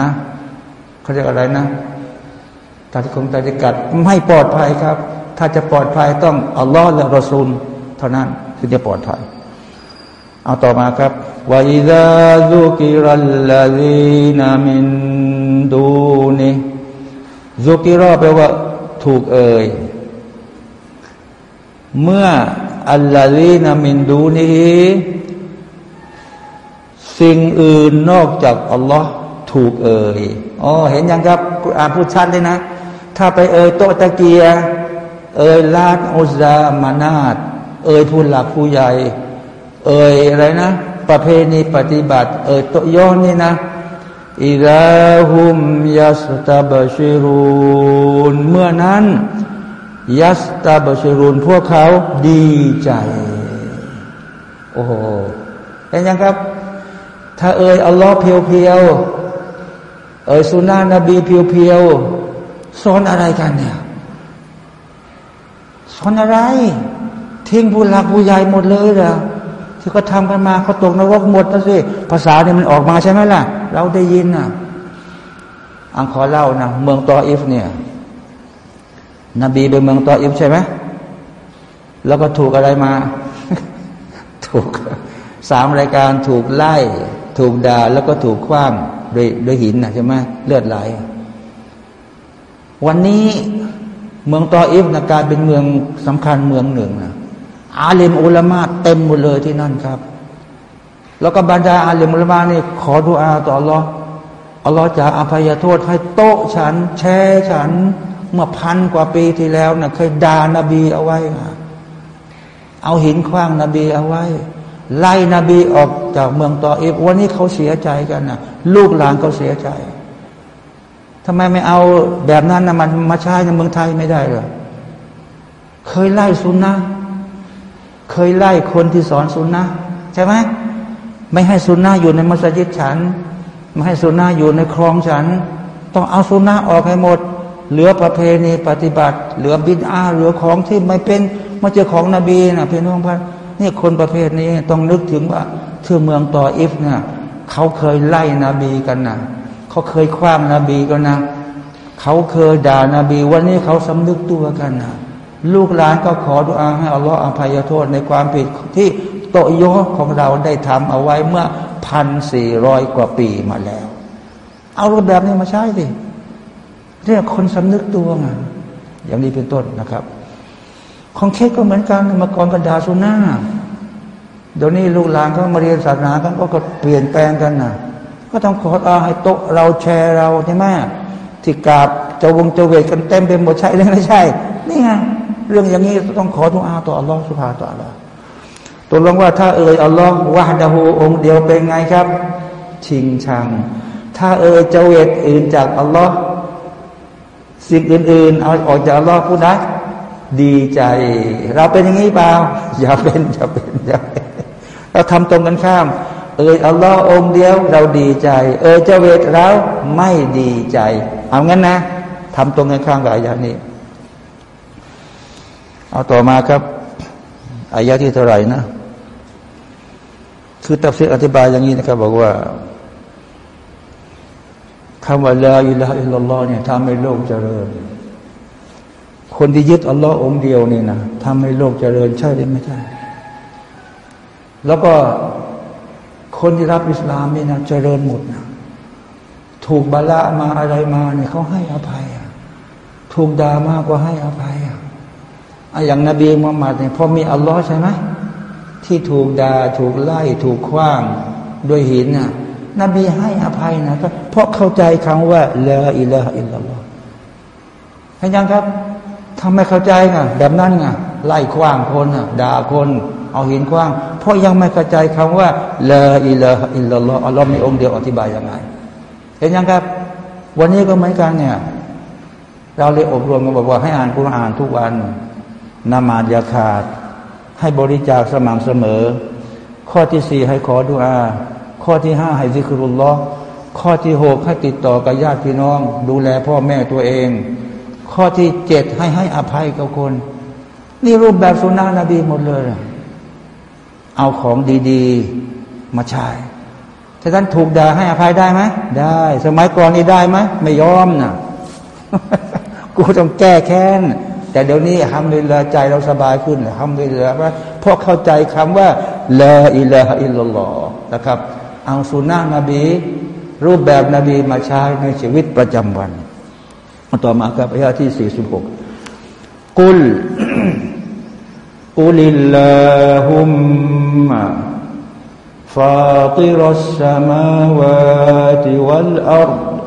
นะเขาเรียกอะไรนะตาที่คงตาที่กัดไม่ปลอดภัยครับ ถ้าจะปลอดภัยต้องอัลลอฮ์และรอซูลเท่านั้นถึงจะปลอดภัยเอาต่อมาครับวาอิดาซุกิรัลลาดีนามินดูนีซุกิรอแปลว่า ถูกเอ่ยเมื่ออัลลาดีนามินดูนีสิ่งอื่นนอกจากอัลลอฮ์ถูกเอ่ยอ๋อเห็นยังครับอ่านพูดชัดเลยนะ ถ้าไปเอ่ยโตตะเกีย เอ่ยลาดอุซามานาตเอ่ยผู้หลักผู้ใหญ่ เอ่ยอะไรนะ ประเพณีปฏิบัติ เอ่ยตย้อนนี่นะอิดาฮุมยัสตาบชิรุนเมื่อนั้น ยัสตาบชิรุนพวกเขาดีใจ โอ้โหเห็นยังครับ ถ้าเอ่ยอัลลอฮ์เพียวๆเอ่ยสุนานะนบีเพียวๆสอนอะไรกันเนี่ย สอนอะไร ทิ้งผู้หลักผู้ใหญ่หมดเลยเหรอที่เขาทำกันมาเขาตกนรกหมดนะสิภาษาเนี่ยมันออกมาใช่ไหมล่ะ เราได้ยินนะอังขอเล่านะเมืองตออิฟเนี่ย นบีไปเมืองตออิฟใช่ไหมแล้วก็ถูกอะไรมา ถูกสามรายการถูกไล่ ถูกด่าแล้วก็ถูกคว้างโดยโดยหินนะใช่ไหมเลือดไหลวันนี้ เมืองตออิฟนะกลายเป็นเมืองสำคัญเมืองหนึ่งนะอาเลมอุลามาเต็มหมดเลยที่นั่นครับ แล้วก็บรรดาอาเลมอุลามานี่ขอดุอาต่ออัลลอฮ์อัลลอฮ์จะอภัยโทษให้โต๊ะฉัน แช่ฉัน เมื่อพันกว่าปีที่แล้วนะเคยด่านาบีเอาไว้เอาหินคว้างนบีเอาไว้ ไล่นบีออกจากเมืองตออิฟวันนี้เขาเสียใจกันนะลูกหลานเขาเสียใจ ทำไมไม่เอาแบบนั้นนะมันมาใช้ในเมืองไทยไม่ได้หรอเคยไล่ซุนนะเคยไล่คนที่สอนซุนนะใช่ไหมไม่ให้ซุนนะอยู่ในมัสยิดฉัน ไม่ให้ซุนนะอยู่ในคลองฉัน ต้องเอาซุนนะออกให้หมด เหลือประเพณีปฏิบัติ เหลือบิดาเหลือของที่ไม่เป็นมาเจอของนบีนะพี่น้องพันนี่คนประเภทนี้ต้องนึกถึงว่าเทือเมืองต่ออิฟเนี่ยเขาเคยไล่นบีกันนะ เขาเคยคว้างนบีกันะ เขาเคยด่านาบี วันนี้เขาสำนึกตัวกันนะลูกหลานก็ขอดุอาให้อัลลอฮฺอภัยโทษในความผิดที่โตโยของเราได้ทำเอาไว้เมื่อพันสี่ร้อยกว่าปีมาแล้ว เอารูปแบบนี้มาใช้สิเรียกคนสำนึกตัวไงอย่างนี้เป็นต้นนะครับ ของเคสก็เหมือนกันมาก่อนกันดาสุน่าเดี๋ยวนี้ลูกหลานก็มาเรียนศาสนากันก็เปลี่ยนแปลงกันนะ ก็ต้องขออาให้โตเราแชร์เราใช่ไหมที่กราบจะวงจะเวทกันเต็มไปหมดใช่หรือไม่ใช่ นี่ไงเรื่องอย่างนี้ต้องขอทุกอาต่ออัลลอฮฺสุภาต่ออัลลอฮฺตัวลงว่าถ้าเอ่ยอัลลอฮฺวะดะฮูองเดียวเป็นไงครับ ชิงชัง ถ้าเอ่ยเจเวทอื่นจากอัลลอฮฺสิ่งอื่นๆเอาออกจากอัลลอฮฺผู้นั้นดีใจ เราเป็นอย่างนี้เปล่าอย่าเป็นอย่าเป็นอย่าเป็นเราทำตรงกันข้าม เอ่ยอัลลอฮ์องเดียว เราดีใจ เอ่ยเจเวตเราไม่ดีใจ เอางั้นนะทำตรงกันข้ามกับอายานี้ เอาต่อมาครับอายะที่เท่าไหร่นะ คือตัฟซีอธิบายอย่างนี้นะครับ บอกว่าคำว่าลาอิลาอิลลอฮ์เนี่ยทำให้โลกเจริญ คนที่ยึดอัลลอฮ์องเดียวนี่นะทำให้โลกเจริญใช่หรือไม่ใช่ แล้วก็ คนที่รับอิสลามนี่นะเจริญหมดนะถูกบาละมาอะไรมาเนี่ยเขาให้อภัยอะถูกด่ามากกว่าให้อภัยอะอย่างนบีมุฮัมมัดเนี่ยพอมีอัลลอฮ์ใช่ไหมที่ถูกดา่าถูกไล่ถูกคว้างด้วยหินน่ะนบีให้อภัยนะเพราะเข้าใจคำว่าละอิละอิลลัลลอฮ์เห็นยังครับทำไมเข้าใจไงแบบนั้นไงไล่คว้างคนอะด่าคน เอาหินคว้าง เพราะยังไม่เข้าใจคำว่าละอิละอิลลัลลอฮ์อัลลอฮ์มีองค์เดียวอธิบายยังไง เห็นยังครับ วันนี้ก็เหมือนกันเนี่ย เราเลยอบรมกันบอกว่าให้อ่านคุรานทุกวันนมาดยาขาด ให้บริจาคสม่ำเสมอ ข้อที่สี่ให้ขอดุอา ข้อที่ห้าให้ซิกรุลลอข้อที่หกให้ติดต่อกับญาติพี่น้อง ดูแลพ่อแม่ตัวเอง ข้อที่เจ็ดให้ให้อภัยกับคน นี่รูปแบบสุนานะบีหมดเลย เอาของดีๆ มาใช้ถ้าท่านถูกด่าให้อภัยได้ไหมได้ สมัยก่อนนี่ได้ไหมไม่ยอมนะกูต้องแก้แค้นแต่เดี๋ยวนี้ทำด้วยละใจเราสบายขึ้นทำด้วยละว่าเพราะเข้าใจคำว่าละอิละอิลลอนะครับ เอาสุนนะนบี รูปแบบนบีมาใช้ในชีวิตประจำวัน ต่อมาครับอายะที่สี่สิบหกกุล قل اللهم فاطر السماوات والأرض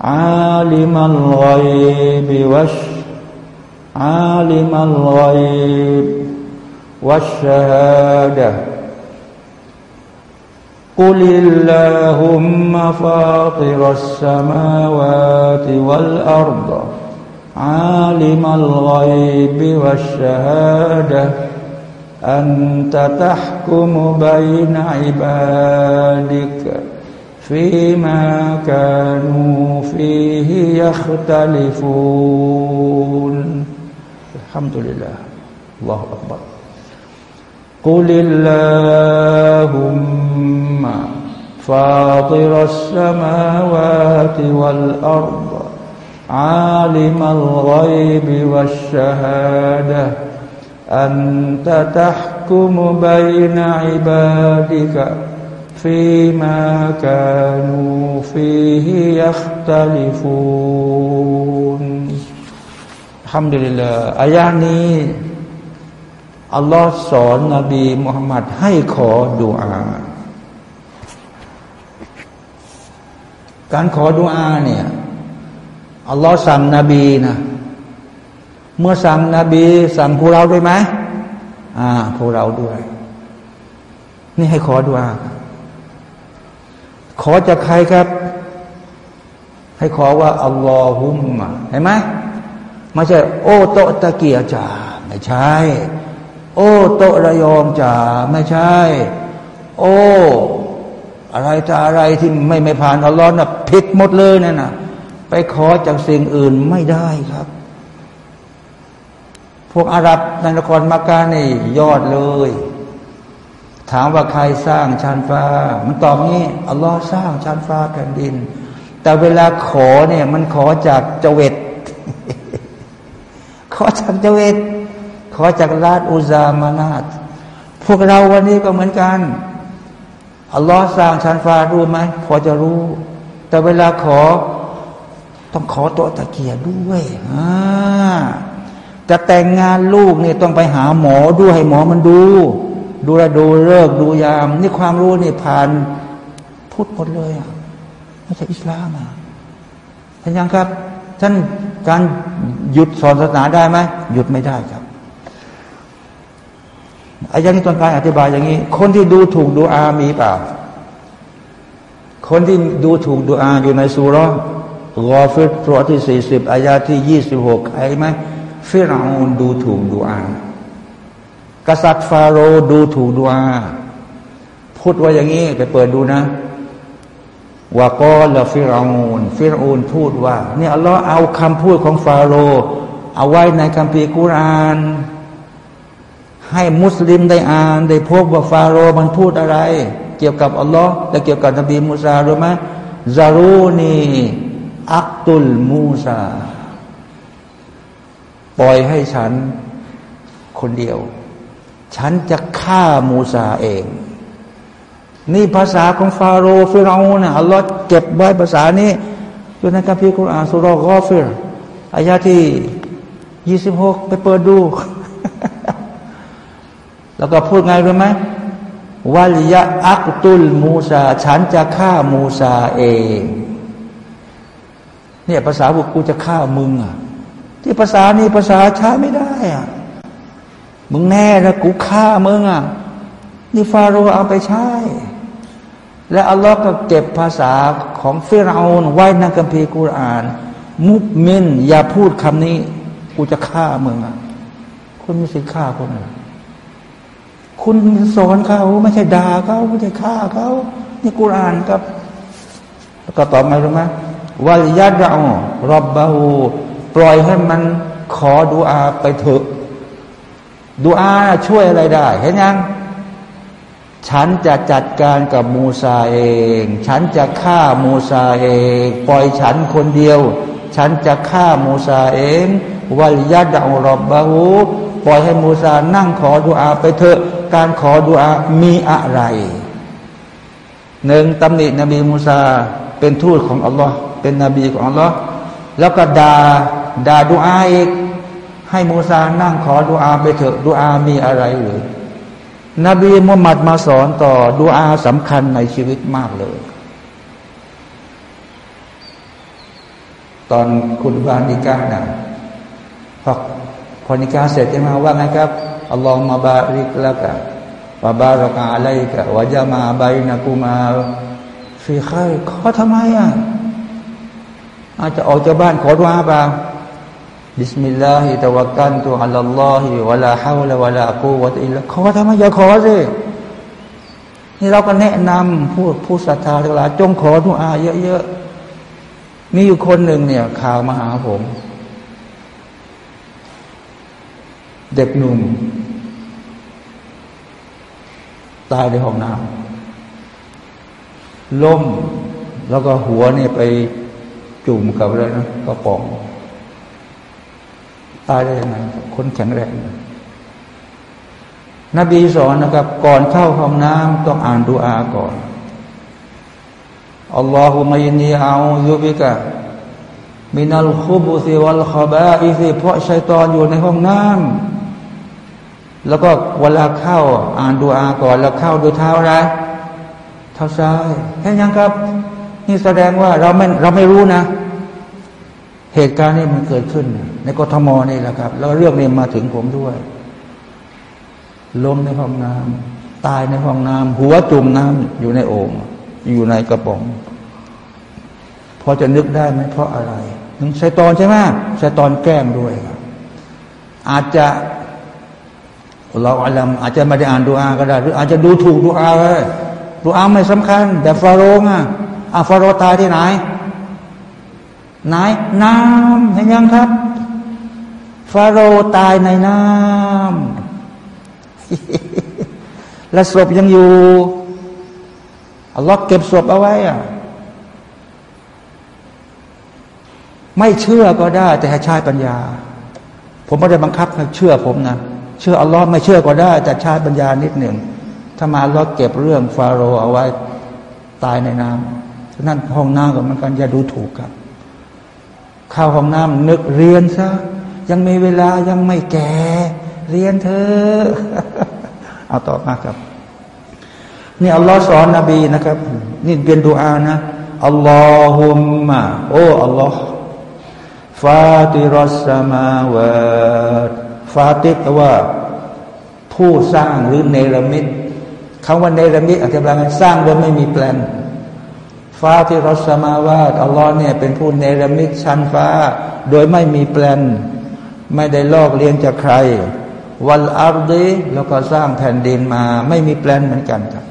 عالم الغيب وش عالم الغيب والشهادة قل اللهم فاطر السماوات والأرض عالم الغيب والشهادة أنت تحكم بين عبادك فيما كانوا فيه يختلفون. الحمد لله. الله أكبر. قل اللهم فاطر السماوات والأرض عالم الغيب والشهادة أنت تحكم بين عبادك فيما كانوا فيه يختلفون ฮัมดุลิลลาอายานี้ อัลลอฮ์สอนนบีมุฮัมมัดให้ขอดุอา การขอดุอาเนี่ย อัลลอฮ์สั่งนบีนะเมื่อสั่งนบี สั่งพวกเราด้วยไหมอ่าพวกเราด้วย นี่ให้ขอดุอาขอจากใครครับ ให้ขอว่าอัลลอฮุมเห็นไหมไม่ใช่ โอโตตะเกียจ่าไม่ใช่ โอโตระยองจ่าไม่ใช่ โออะไรจะอะไรที่ไม่ไม่ผ่านอัลลอฮ์น่ะผิดหมดเลยนั่นน่ะ ไปขอจากสิ่งอื่นไม่ได้ครับ พวกอาหรับในนครมักกะนี่ยอดเลย ถามว่าใครสร้างชานฟ้า มันตอบงี้อัลลอฮ์สร้างชานฟ้าแผ่นดิน แต่เวลาขอเนี่ยมันขอจากเจเวตขอจากเจเวตขอจากลาดอุซามานาตพวกเราวันนี้ก็เหมือนกันอัลลอฮ์สร้างชั้นฟ้ารู้ไหมพอจะรู้ แต่เวลาขอ ต้องขอตัวตะเกียด้วยจะแต่งงานลูกเนี่ยต้องไปหาหมอด้วยให้หมอมันดู ดูแลดูเลิกดูยาม นี่ความรู้นี่ผ่านพูดหมดเลยอะไม่ใช่อิสลามอะท่านยังครับ ท่านการหยุดสอนศาสนาได้ไหมหยุดไม่ได้ครับอายะนี้ต้องการอธิบายอย่างนี้ คนที่ดูถูกดูอามีเปล่า คนที่ดูถูกดูอาอยู่ในสุร กอฟิรตัวที่สี่สิบอายาที่ยี่สิบหกใครไหมฟิรอาอูนดูถูกดูอากษัตริย์ฟาโรดูถูกดูอาพูดว่าอย่างนี้ไปเปิดดูนะว่าก็ลฟิรอาอูนฟิรอาอูนพูดว่าเนี่ยอัลลอฮ์เอาคำพูดของฟาโรเอาไว้ในคัมภีร์กุรอาน ให้มุสลิมได้อ่าน ได้พบว่าฟาโรห์มันพูดอะไร เกี่ยวกับอัลลอฮ์และเกี่ยวกับนบีมูซารู้ไหมซารูนี อักตุลมูซา ปล่อยให้ฉันคนเดียว ฉันจะฆ่ามูซาเอง นี่ภาษาของฟาโรห์ฟิราอูนะอัลลอฮ์เก็บไว้ภาษานี้อยู่ในคัมภีร์คุรอานสุรกอฟิรอายาที่ยี่สิบหกไปเปิดดู แล้วก็พูดไงรู้ไหมวัลยะอักตุลมูซา ฉันจะฆ่ามูซาเอง เนี่ยภาษาบุกกูจะฆ่ามึงอะ ที่ภาษานี้ภาษาใช้ไม่ได้อะมึงแน่นะกูฆ่ามึงอะนี่ฟาโรห์เอาไปใช้และอัลลอฮ์ก็เก็บภาษาของฟิรเอานไว้ในคัมภีร์กุรอาน มุกมินอย่าพูดคำนี้ กูจะฆ่ามึงอะคุณมีสิทธิ์ฆ่าคนอะคุณสอนเขาไม่ใช่ด่าเขาไม่ใช่ฆ่าเขานี่กุรานครับแล้วก็ตอบมารู้ไหม วายัดเรารบบาหูปล่อยให้มันขอดูอาไปเถอะดูอาช่วยอะไรได้ เห็นยัง ฉันจะจัดการกับมูซาเอง ฉันจะฆ่ามูซาเอง ปล่อยฉันคนเดียว ฉันจะฆ่ามูซาเองวัลยัดเอารบบาหูปล่อยให้มูซานั่งขอดูอาไปเถอะ การขอดุอามีอะไรหนึ่งตำหนินบีมูซาเป็นทูตของอัลลอฮ์ เป็นนบีของอัลลอฮ์แล้วก็ดา่าด่าดุอาอีก ให้มูซานั่งขอดุอาไปเถอะดุอามีอะไรหรือนบีมุฮัมมัดมาสอนต่อดุอาสำคัญในชีวิตมากเลย ตอนคุณบานิกานะพอพอนิกาเสร็จจะมาว่าไงครับอัลลอฮฺมาบาริกละกะوبارك عليك وجمع بينكما في خير ขอทำไมอะ อาจจะออกจากบ้านขอดุอาบ่าبسم الله توكلت على الله ولا حول ولا قوة إلا ขอทำไมอย่าขอสินี่เราก็แนะนำผู้ผู้ศรัทธาทั้งหลายจงขอดุอาเยอะๆมีอยู่คนหนึ่งเนี่ยเขามาหาผม เด็กหนุ่ม ตายในห้องน้ำล้มแล้วก็หัวเนี่ยไป จุ่มกับอะไรนะกระป๋อง ตายได้ยังไงคนแข็งแรงนบีสอนนะครับ ก่อนเข้าห้องน้ำต้องอ่านดูอาก่อนอัลลอฮุมะยินีอาอูบิกะมินัลคุบุซิวัลขบาอิซิเพราะชัยตอนอยู่ในห้องน้ำแล้วก็เวลาเข้าอ่านดูอาก่อน แล้วเข้าดูเท้าอะไรเท้าซ้ายแค่ยังครับ นี่แสดงว่าเราไม่เราไม่รู้นะ เหตุการณ์นี้มันเกิดขึ้น ในกทมนี่แหละครับ แล้วเรื่องนี้มาถึงผมด้วยล้มในห้องน้ำตายในห้องน้ำหัวจุ่มน้ำอยู่ในโอ่งอยู่ในกระป๋อง พอจะนึกได้ไหมเพราะอะไรถึงใช้ตอนใช่ไหมใช้ตอนแกล้งด้วยอาจจะเราอัลลัมอาจจะไม่ได้อ่านดูอาก็ได้ หรืออาจจะดูถูกดูอาเลยดูอาไม่สำคัญ แต่ฟาโรห์อะ อาฟาโรตายที่ไหน ไหนน้ำเห็นยังครับ ฟาโรตายในน้ำและศพยังอยู่อัลลอฮ์เก็บศพเอาไว้อะไม่เชื่อก็ได้ แต่ให้ใช้ปัญญา ผมไม่ได้บังคับให้เชื่อผมนะเชื่ออัลลอฮ์ไม่เชื่อก็ได้ แต่ใช้ปัญญานิดหนึ่งถ้ามาอัลลอฮ์เก็บเรื่องฟาโรห์เอาไว้ตายในน้ำ ฉะนั้นห้องน้ำกับมันกันอย่าดูถูกครับ เข้าห้องน้ำนึกเรียนซะยังมีเวลายังไม่แก่ เรียนเธอเอาต่อมาครับ นี่อัลลอฮ์สอนนบีนะครับ นี่เป็นดูอานะอัลลอฮุมมะโอ้อัลลอฮ์ฟาติรัสมาวะฟาติกว่า ผู้สร้างหรือเนรมิตคำว่าเนรมิตอธิบายสร้างโดยไม่มีแปลน ฟ้าที่รัสมาวาตอัลลอฮ์เนี่ยเป็นผู้เนรมิตชั้นฟ้า โดยไม่มีแปลน ไม่ได้ลอกเลียนจากใคร วัลอาร์ดีแล้วก็สร้างแผ่นดินมา ไม่มีแปลนเหมือนกันครับ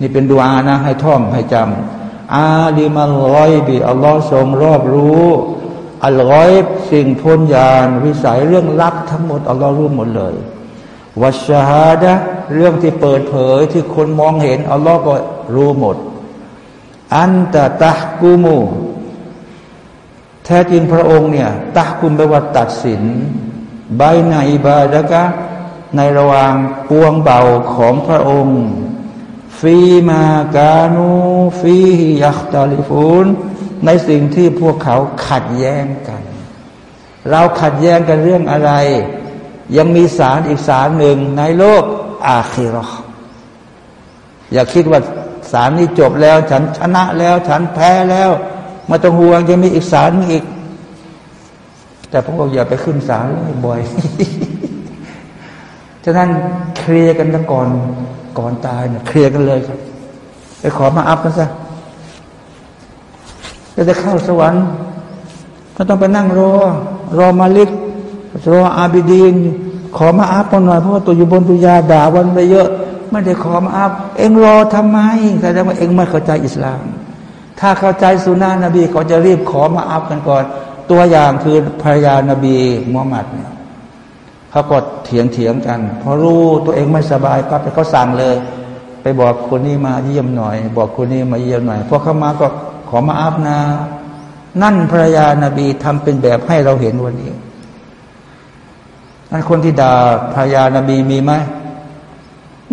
นี่เป็นดูอานะให้ท่องให้จำอาลิมัลอยบีอัลลอฮ์ทรงรอบรู้อัลลอยสิ่งพ้นญาณวิสัยเรื่องลับทั้งหมดอัลลอฮ์รู้หมดเลยวัชฮาดะเรื่องที่เปิดเผยที่คนมองเห็นอัลลอฮ์ก็รู้หมด อันตะตะกูมูแท้จริงพระองค์เนี่ยตะกุมแปลว่าตัดสิน ใบในบาดะกะในระหว่างปวงเบาของพระองค์ ฟีมากานูฟียักตาลิฟูนในสิ่งที่พวกเขาขัดแย้งกัน เราขัดแย้งกันเรื่องอะไร ยังมีสารอีกสารหนึ่งในโลกอาคิรออย่าคิดว่า สารนี้จบแล้ว ฉันชนะแล้ว ฉันแพ้แล้วมาต้องห่วงจะมีอีกสารอีก แต่พวกอย่าไปขึ้นศาลเลยบ่อยฉะนั้นเคลียร์กันก่อนก่อนตายเนี่ยเคลียร์กันเลยครับไปขอมาอัพกันซะจะจะเข้าสวรรค์ก็ต้องไปนั่งรอ รอมาลิกรออาบิดีน ขอมาอัพกันหน่อยเพราะว่าตัวอยู่บนตุยาด่าวันไปเยอะ ไม่ได้ขอมาอัพเองรอทำไมแสดงว่าเองไม่เข้าใจอิสลาม ถ้าเข้าใจสุนานะนบีเขาจะรีบขอมาอัพกันก่อน ตัวอย่างคือภรรยานาบีมุฮัมมัดเนี่ยเขาก็เถียงเถียงกันพอรู้ตัวเองไม่สบายก็ไปเขาสั่งเลย ไปบอกคนนี้มาเยี่ยมหน่อย บอกคนนี้มาเยี่ยมหน่อยพอเขามาก็ขอมาอัพนะนั่นภรรยานาบีทำเป็นแบบให้เราเห็นวันนี้นั่นคนที่ด่าภรรยานาบีมีไหม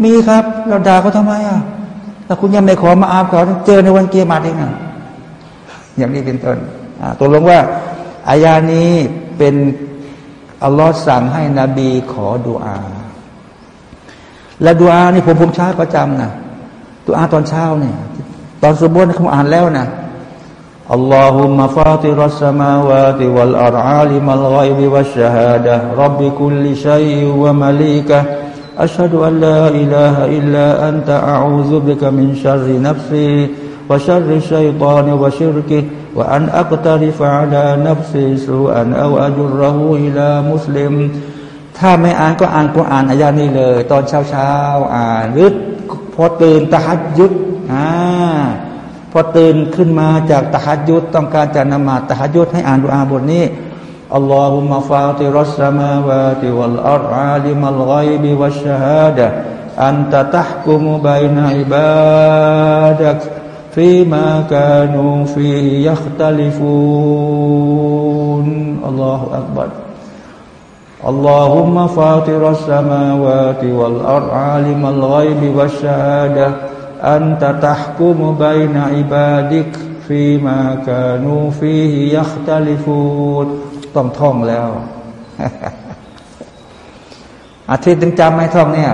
มีครับ เราด่าเขาทำไมอะถ้าคุณยังไม่ขอมาอาบเขาเจอในวันเกียรติเองอะอย่างนี้เป็นต้นตัวลงว่าอายานี้เป็นอัลลอฮ์สั่งให้นบีขอดุอา และดุอานี่ผมผมใช้ประจำนะดุอาตอนเช้าเนี่ยตอนสุบนเขาอ่านแล้วนะอัลลอฮุมะฟาติรัสมาวาติวัลอาร์อาลิมัลไกบิวัชฮาดะรับบิคุลิชัยวะมาลิกะ أشهد أن لا إله إلا أنت أعوذ بك من شر نفسي وشر الشيطان وشركه وأن أقترف على نفسي سوءا أو أجره إلى مسلم ถ้าไม่อ่านก็อ่านก็อ่านอายานี้เลย ตอนเช้าเช้าอ่านหรือพอตื่นตะฮัดยุดอ่าพอตื่นขึ้นมาจากตะฮัดยุดต้องการจะนมาตะฮัดยุดให้อ่านดูอาบทนี้ اللهم فاطر السماوات والأرض عالم الغيب والشهادة. أنت تحكم بين عبادك فيما كانوا فيه يختلفون. الله أكبر. اللهم فاطر السماوات والأرض عالم الغيب والشهادة. أنت تحكم بين عبادك فيما كانوا فيه يختلفون. ต้องท่องแล้ว อาทิตย์ถึงจำไม่ท่องเนี่ย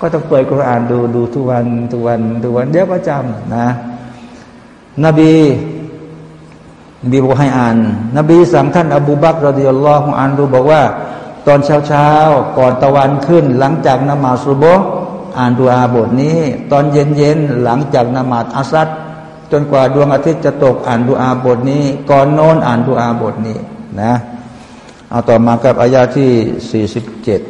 ก็ต้องเปิดกุรานดูดูทุกวันทุกวันทุกวันเดี๋ยวก็จำนะ นบีนบีบอกให้อ่าน นบีสั่งท่านอบูบักรดิยัลลอฮุอันดูบอกว่า ตอนเช้าเช้าก่อนตะวันขึ้น หลังจากนมาสุโบอ่านดูอาบทนี้ ตอนเย็นเย็นหลังจากนมาอัสัด จนกว่าดวงอาทิตย์จะตกอ่านดูอาบทนี้ ก่อนโน้นอ่านดูอาบทนี้นะเอาต่อมากับอายาที่สี่สิบเจ็ด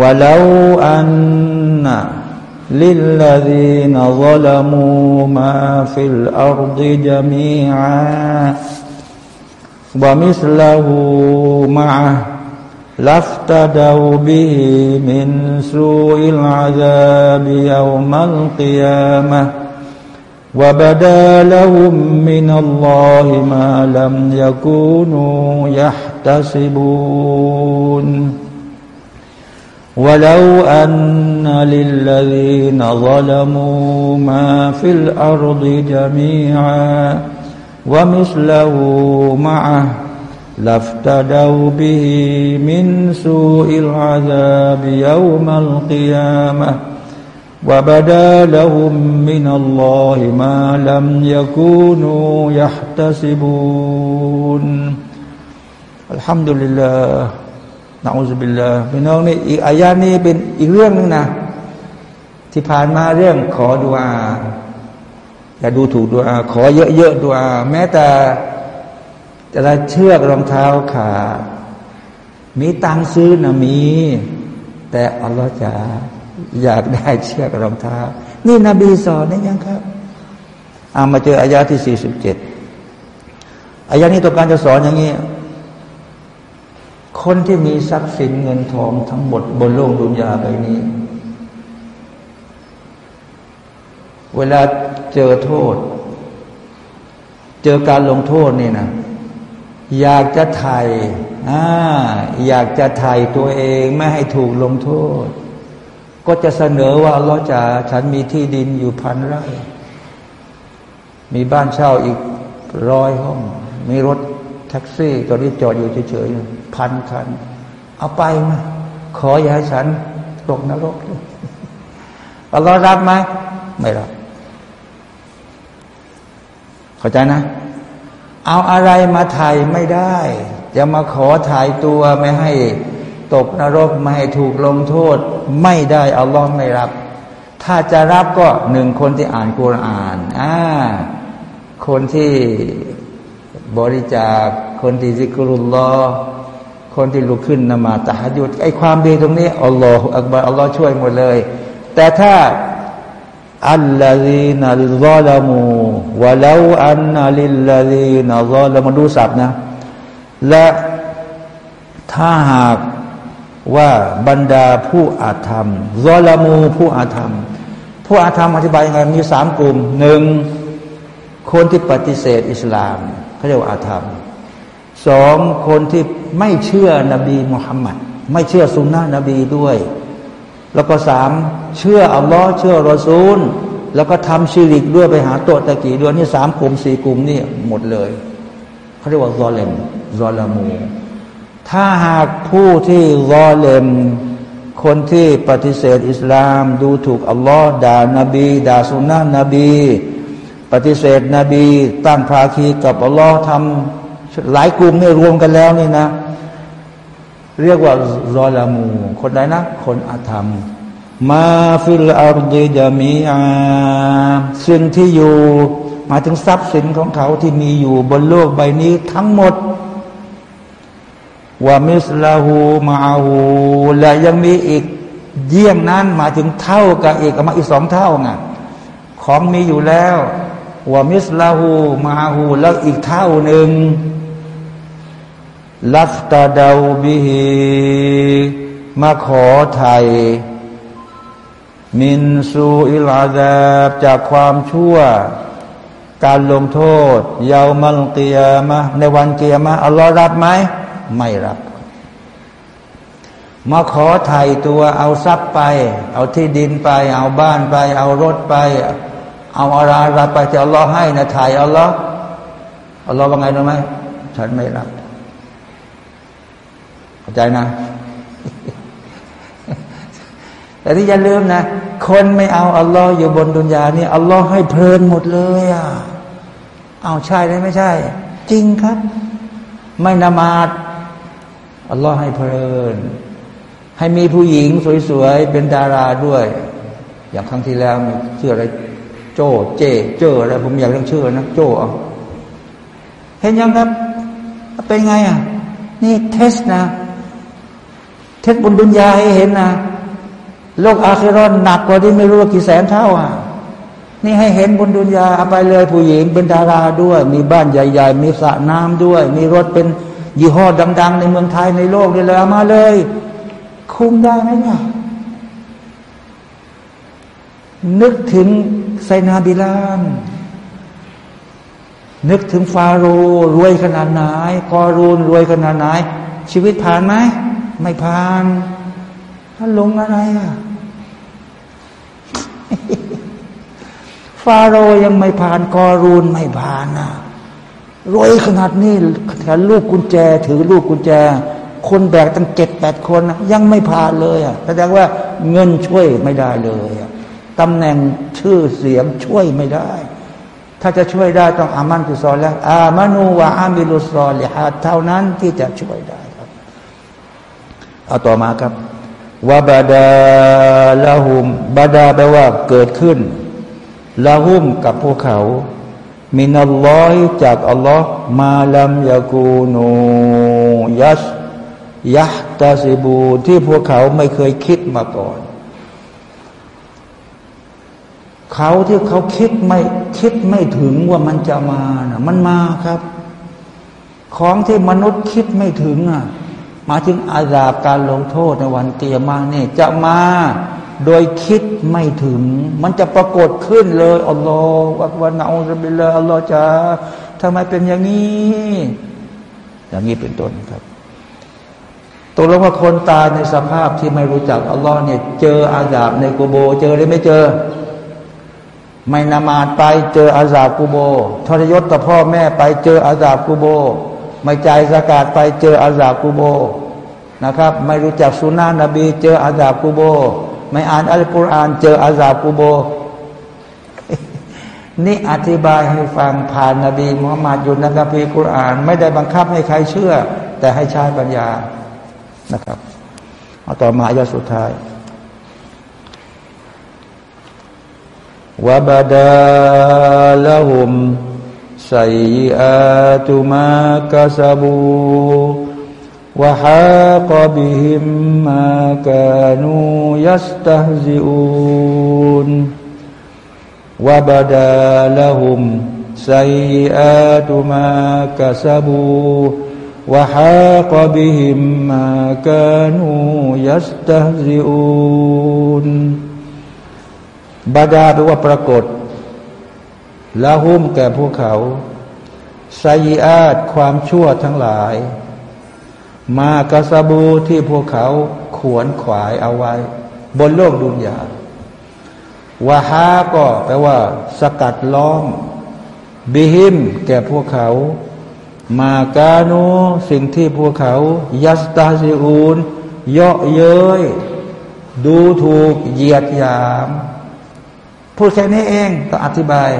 ولو أن للذين ظلموا ما في الأرض جميعا ومثله معه لافتدوا به من سوء العذاب يوم القيامة. وبدا لهم من الله ما لم يكونوا يحتسبون. ولو أن للذين ظلموا ما في الأرض جميعا ومثله معه لافتدوا به من سوء العذاب يوم القيامة وبدا لهم من الله ما لم يكونوا يحتسبون الحمد لله นะอุบิลลาพี่น้องนี่อีกอายานี้เป็นอีกเรื่องนึงนะ ที่ผ่านมาเรื่องขอดุอาอย่าดูถูกดุอาขอเยอะๆดุอาแม้แต่ จะได้เชือกรองเท้าขาดมีตังซื้อนะมี แต่อัลลอฮฺจะอยากได้เชือกรองเท้า นี่นบีสอนนี่ยังครับเอามาเจออายาที่สี่สิบเจ็ดอายานี้ต้องการจะสอนอย่างนี้ คนที่มีทรัพย์สินเงินทองทั้งหมดบนโลกดุนยาใบนี้ เวลาเจอโทษ เจอการลงโทษนี่นะ อยากจะไถ่อ่าอยากจะไถ่ตัวเองไม่ให้ถูกลงโทษ ก็จะเสนอว่าเราจะฉันมีที่ดินอยู่พันไร่ มีบ้านเช่าอีกร้อยห้อง มีรถแท็กซี่ตอนนี้จอดอยู่เฉยๆพันคัน เอาไปมาขออย่าให้ฉันตกนรกอัลลอฮ์รับไหมไม่รับ เข้าใจนะ เอาอะไรมาถ่ายไม่ได้จะมาขอถ่ายตัวไม่ให้ตกนรกไม่ให้ถูกลงโทษ ไม่ได้อัลลอฮ์ไม่รับ ถ้าจะรับก็หนึ่งคนที่อ่านกุรอานอ่าคนที่บริจาคคนที่ซิกรุลลอคนที่ลุกขึ้นนมาตะฮัดยุดไอความดีตรงนี้อัลลอฮฺอักบารอัลลอฮ์ช่วยหมดเลย แต่ถ้า อัลลอฮีนัลซาลามูวะลาอันนัลิลลาฮีนัลซาลามูดูสับนะ และถ้าหากว่าบรรดาผู้อาธรรมซอลามูผู้อาธรรม ผู้อาธรรมอธิบายยังไงมีสามกลุ่มหนึ่งคนที่ปฏิเสธอิสลามเขาเรียกว่าอาธรรมสองคนที่ไม่เชื่อนบีมุฮัมมัดไม่เชื่อสุนนะนบีด้วย แล้วก็สามเชื่ออัลลอฮ์เชื่อรอซูล แล้วก็ทำชีริกด้วยไปหาตัวตะกี้ด้วยนี่สามกลุ่มสี่กลุ่มนี่หมดเลยเขาเรียกว่าซอเลมซอลามูถ้าหากผู้ที่ซอเลมคนที่ปฏิเสธอิสลามดูถูกอัลลอฮ์ด่านบีด่าสุนนะนบี ปฏิเสธนบี ตั้งภาคีกับอัลลอฮ์ทำหลายกลุ่มนี่รวมกันแล้วนี่นะ เรียกว่าظلموا คนไหนนะคนอาธรรม ما في الأرض جميعا สิ่งที่อยู่หมายถึงทรัพย์สินของเขาที่มีอยู่บนโลกใบนี้ทั้งหมดومثله معه และยังมีอีกเยี่ยงนั้นหมายถึงเท่ากับอีกมาอีกสองเท่าไงของมีอยู่แล้วว่ามิสลาหูมาหูแล้วอีกเท่าหนึ่ง ลัฟตาดาบิฮีมาขอไทย มินซูอิลาดาบจากความชั่ว การลงโทษเยาวมัลกียมะในวันเกียมะอัลลอฮ์รับไหม ไม่รับ มาขอไทยตัวเอาทรัพย์ไป เอาที่ดินไป เอาบ้านไป เอารถไป เอาอะไรอะไรไปจะอัลลอฮ์ให้นะถ่ายอัลลอฮ์อัลลอฮ์ว่าไงรู้ไหมฉันไม่รับ เข้าใจนะ แต่ที่อย่าลืมนะ คนไม่เอาอัลลอฮ์อยู่บนดุนยานี่อัลลอฮ์ให้เพลินหมดเลยอะเอาใช่ไหมไม่ใช่ จริงครับ ไม่นมาดอัลลอฮ์ให้เพลิน ให้มีผู้หญิงสวยๆ เป็นดาราด้วย อย่างครั้งที่แล้วชื่ออะไร โจเจ เจออะไรผมอยากเรียกชื่อนะโจเอาเห็นยังครับ เป็นไงอะ นี่เทสนะ เทสบนดุนยาให้เห็นนะโลกอาคิรอนหนักกว่าที่ไม่รู้กี่แสนเท่าอะนี่ให้เห็นบนดุนยาเอาไปเลยผู้หญิงเป็นดาราด้วย มีบ้านใหญ่ ๆ มีสระน้ำด้วย มีรถเป็นยี่ห้อดัง ๆ ในเมืองไทยในโลกเลยเลยมาเลย คุมได้ไหมเนี่ยนึกถึงไซนาบิลานนึกถึงฟาโรรวยขนาดไหนกอรูนรวยขนาดไหน ชีวิตผ่านไหม ไม่ผ่านท่านลงอะไรอะฟาโรยังไม่ผ่านกอรูนไม่ผ่านอะรวยขนาดนี้แค่ลูกกุญแจ ถือลูกกุญแจ คนแบกตั้งเจ็ดแปดคน ยังไม่ผ่านเลยอะแสดงว่าเงินช่วยไม่ได้เลยอะตำแหน่งชื่อเสียงช่วยไม่ได้ ถ้าจะช่วยได้ต้องอามันตุซอลแล้วอามานูวะอามิลุซอลิฮัดเท่านั้นที่จะช่วยได้ เอาต่อมาครับวาบาดาละหุมบาดาแปลว่าเกิดขึ้นละหุมกับพวกเขามินัลลอฮจากอัลลอฮ์มาลัมยากูนูยัสยะตาซิบูที่พวกเขาไม่เคยคิดมาก่อน เขาที่เขาคิดไม่คิดไม่ถึงว่ามันจะมานะมันมาครับ ของที่มนุษย์คิดไม่ถึงอะ มาถึงอาญาบการลงโทษในวันเตียมาเนี่ยจะมาโดยคิดไม่ถึง มันจะปรากฏขึ้นเลยอัลลอฮฺวักวันเอาจะเป็นเลยอัลลอฮฺจะทำไมเป็นอย่างนี้ อย่างนี้เป็นต้นครับตกลงว่าคนตายในสภาพที่ไม่รู้จักอัลลอฮ์เนี่ยเจออาญาบในกูโบ เจอหรือไม่เจอ ไม่นามาดไปเจออาญาบกูโบ ทรยศต่อพ่อแม่ไปเจออาญาบกูโบ ไม่ใจสกาดไปเจออาญากูโบนะครับ ไม่รู้จักสุนานะนบี เจออาญากูโบ ไม่อ่านอัลกุรอาน เจออาซาบูโบ นี่อธิบายให้ฟังผ่านนบีมุฮัมมัดอยู่ในคัมภีร์กุรอาน ไม่ได้บังคับให้ใครเชื่อ แต่ให้ใช้ปัญญานะครับเอาต่อมาอายะสุดท้ายวบดาลหุม ไซอาตุมากะซาบู وحاق بهم ما كانوا يستهزئون وبدا لهم سيئات ما كسبوا وحاق بهم ما كانوا يستهزئون บาดาแปลว่าปรากฏ ละหุมแก่พวกเขาไซอาตความชั่วทั้งหลาย มากาซาบูที่พวกเขาขวนขวายเอาไว้ บนโลกดุนยาวาฮาก็แปลว่า สกัดล้อม บิหิม แก่พวกเขา มากาโนสิ่งที่พวกเขา ยัสตาซิอูนเยาะเย้ยดูถูกเหยียดหยาม พูดแค่นี้เองต้องอธิบาย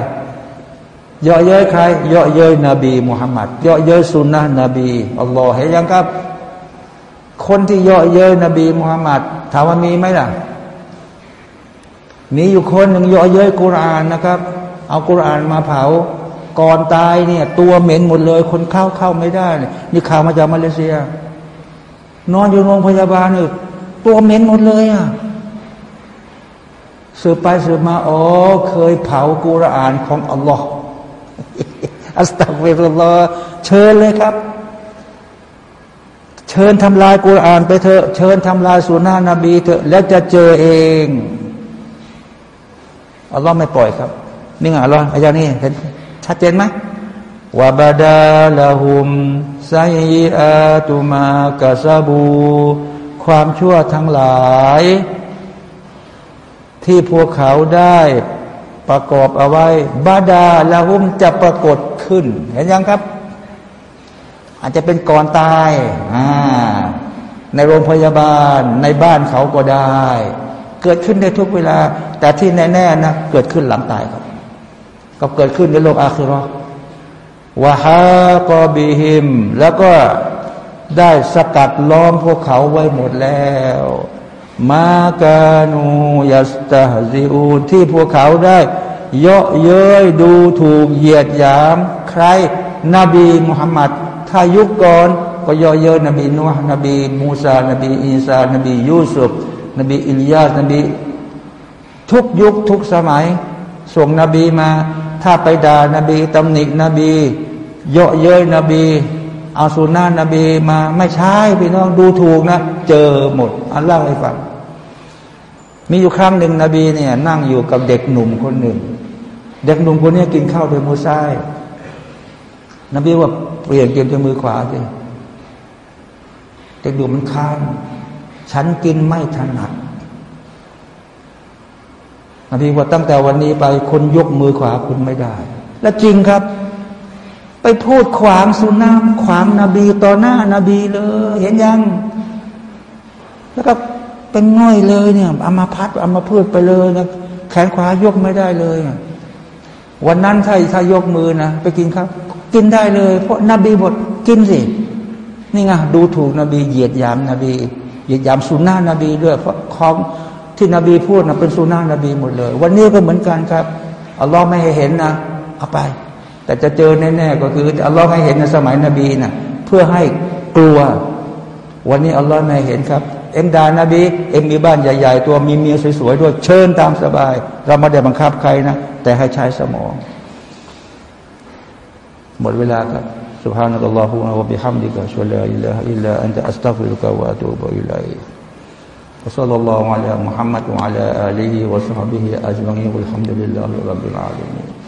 เยาะเย้ยใครเยาะเย้ยนบีมุฮัมมัดเยาะเย้ยสุนนะนบีอัลลอฮ์เห็นยังครับ คนที่เยาะเย้ยนบีมุฮัมมัดถามว่ามีไหมล่ะ มีอยู่คนหนึ่งเยาะเย้ยกุรานนะครับ เอากุรานมาเผา ก่อนตายเนี่ย ตัวเหม็นหมดเลย คนเข้าเข้าไม่ได้ นี่ข่าวมาจากมาเลเซีย นอนอยู่โรงพยาบาลเนี่ยตัวเหม็นหมดเลยอะสืบไปสืบมาอ๋อเคยเผากุรานของอัลลอฮ์ อัสตักเวรุลลอฮ์เชิญเลยครับ เชิญทำลายกุรอานไปเถอะ เชิญทำลายสุนานะนบีเถอะ แล้วจะเจอเองอัลลอฮ์ไม่ปล่อยครับ นี่ไงอัลลอฮ์อายานี้เห็นชัดเจนไหมวาบาดาลาหุมไซอาตุมากาซาบู ความชั่วทั้งหลาย ที่พวกเขาได้ ประกอบเอาไว้ บาดาลาหุมจะปรากฏขึ้น เห็นยังครับ อาจจะเป็นก่อนตายในโรงพยาบาลในบ้านเขาก็ได้ เกิดขึ้นในทุกเวลา แต่ที่แน่ๆนะเกิดขึ้นหลังตายครับ ก็เกิดขึ้นในโลกอาคือรอวะฮากอบิหิม แล้วก็ได้สกัดล้อมพวกเขาไว้หมดแล้ว มากานูยัสตาซิอูที่พวกเขาได้ เยาะเย้ยดูถูกเหยียดหยาม ใคร นบีมุฮัมมัดถ้ายุคก่อนก็เยาะเย้ยนบีนูห์นบีมูซานบีอีสานบียูซุฟนบีอิลยาสนบี ทุกยุคทุกสมัย ส่งนบีมา ถ้าไปด่านบีตำหนินบี เยาะเย้ยนบีเอาสุนนะนบีมาไม่ใช่พี่น้องดูถูกนะ เจอหมดอันเล่าให้ฟัง มีอยู่ครั้งหนึ่งนบีเนี่ย นั่งอยู่กับเด็กหนุ่มคนหนึ่ง เด็กหนุ่มคนนี้กินข้าวด้วยมือซ้ายนบีว่าเปลี่ยนกินด้วยมือขวาสิเด็กหนุ่มมันค้านฉันกินไม่ถนัดนบีว่าตั้งแต่วันนี้ไปคนยกมือขวาคุณไม่ได้ และจริงครับ ไปพูดขวางสุนัขขวางนาบีต่อหน้านาบีเลย เห็นยัง แล้วก็ เป็นง่อยเลยเนี่ยอามาพัดอามาพูดไปเลยนะแขนขวายกไม่ได้เลย วันนั้นถ้าถ้ายกมือนะไปกินครับ กินได้เลย เพราะนบีบทกินสินี่ไงดูถูกนบีเหยียดหยามนบีเหยียดหยามสุนนะนบีด้วย เพราะของที่นบีพูดนะเป็นสุนนะนบีหมดเลย วันนี้ก็เหมือนกันครับอัลลอฮ์ไม่ให้เห็นนะเอาไป แต่จะเจอแน่ๆก็คืออัลลอฮ์ให้เห็นในสมัยนบีนะเพื่อให้กลัว วันนี้อัลลอฮ์ไม่เห็นครับ เอ็มดานบีเอ็มมีบ้านใหญ่ๆ ตัวมีเมียสวยๆด้วยเชิญตามสบาย เราไม่ได้บังคับใครนะ แต่ให้ใช้สมอง หมดเวลาครับ سبحانك اللهم وبحمدك اشهد ان لا اله الا انت استغفرك واتوب اليك وصلى الله على محمد وعلى اله وصحبه اجمعين والحمد لله رب العالمين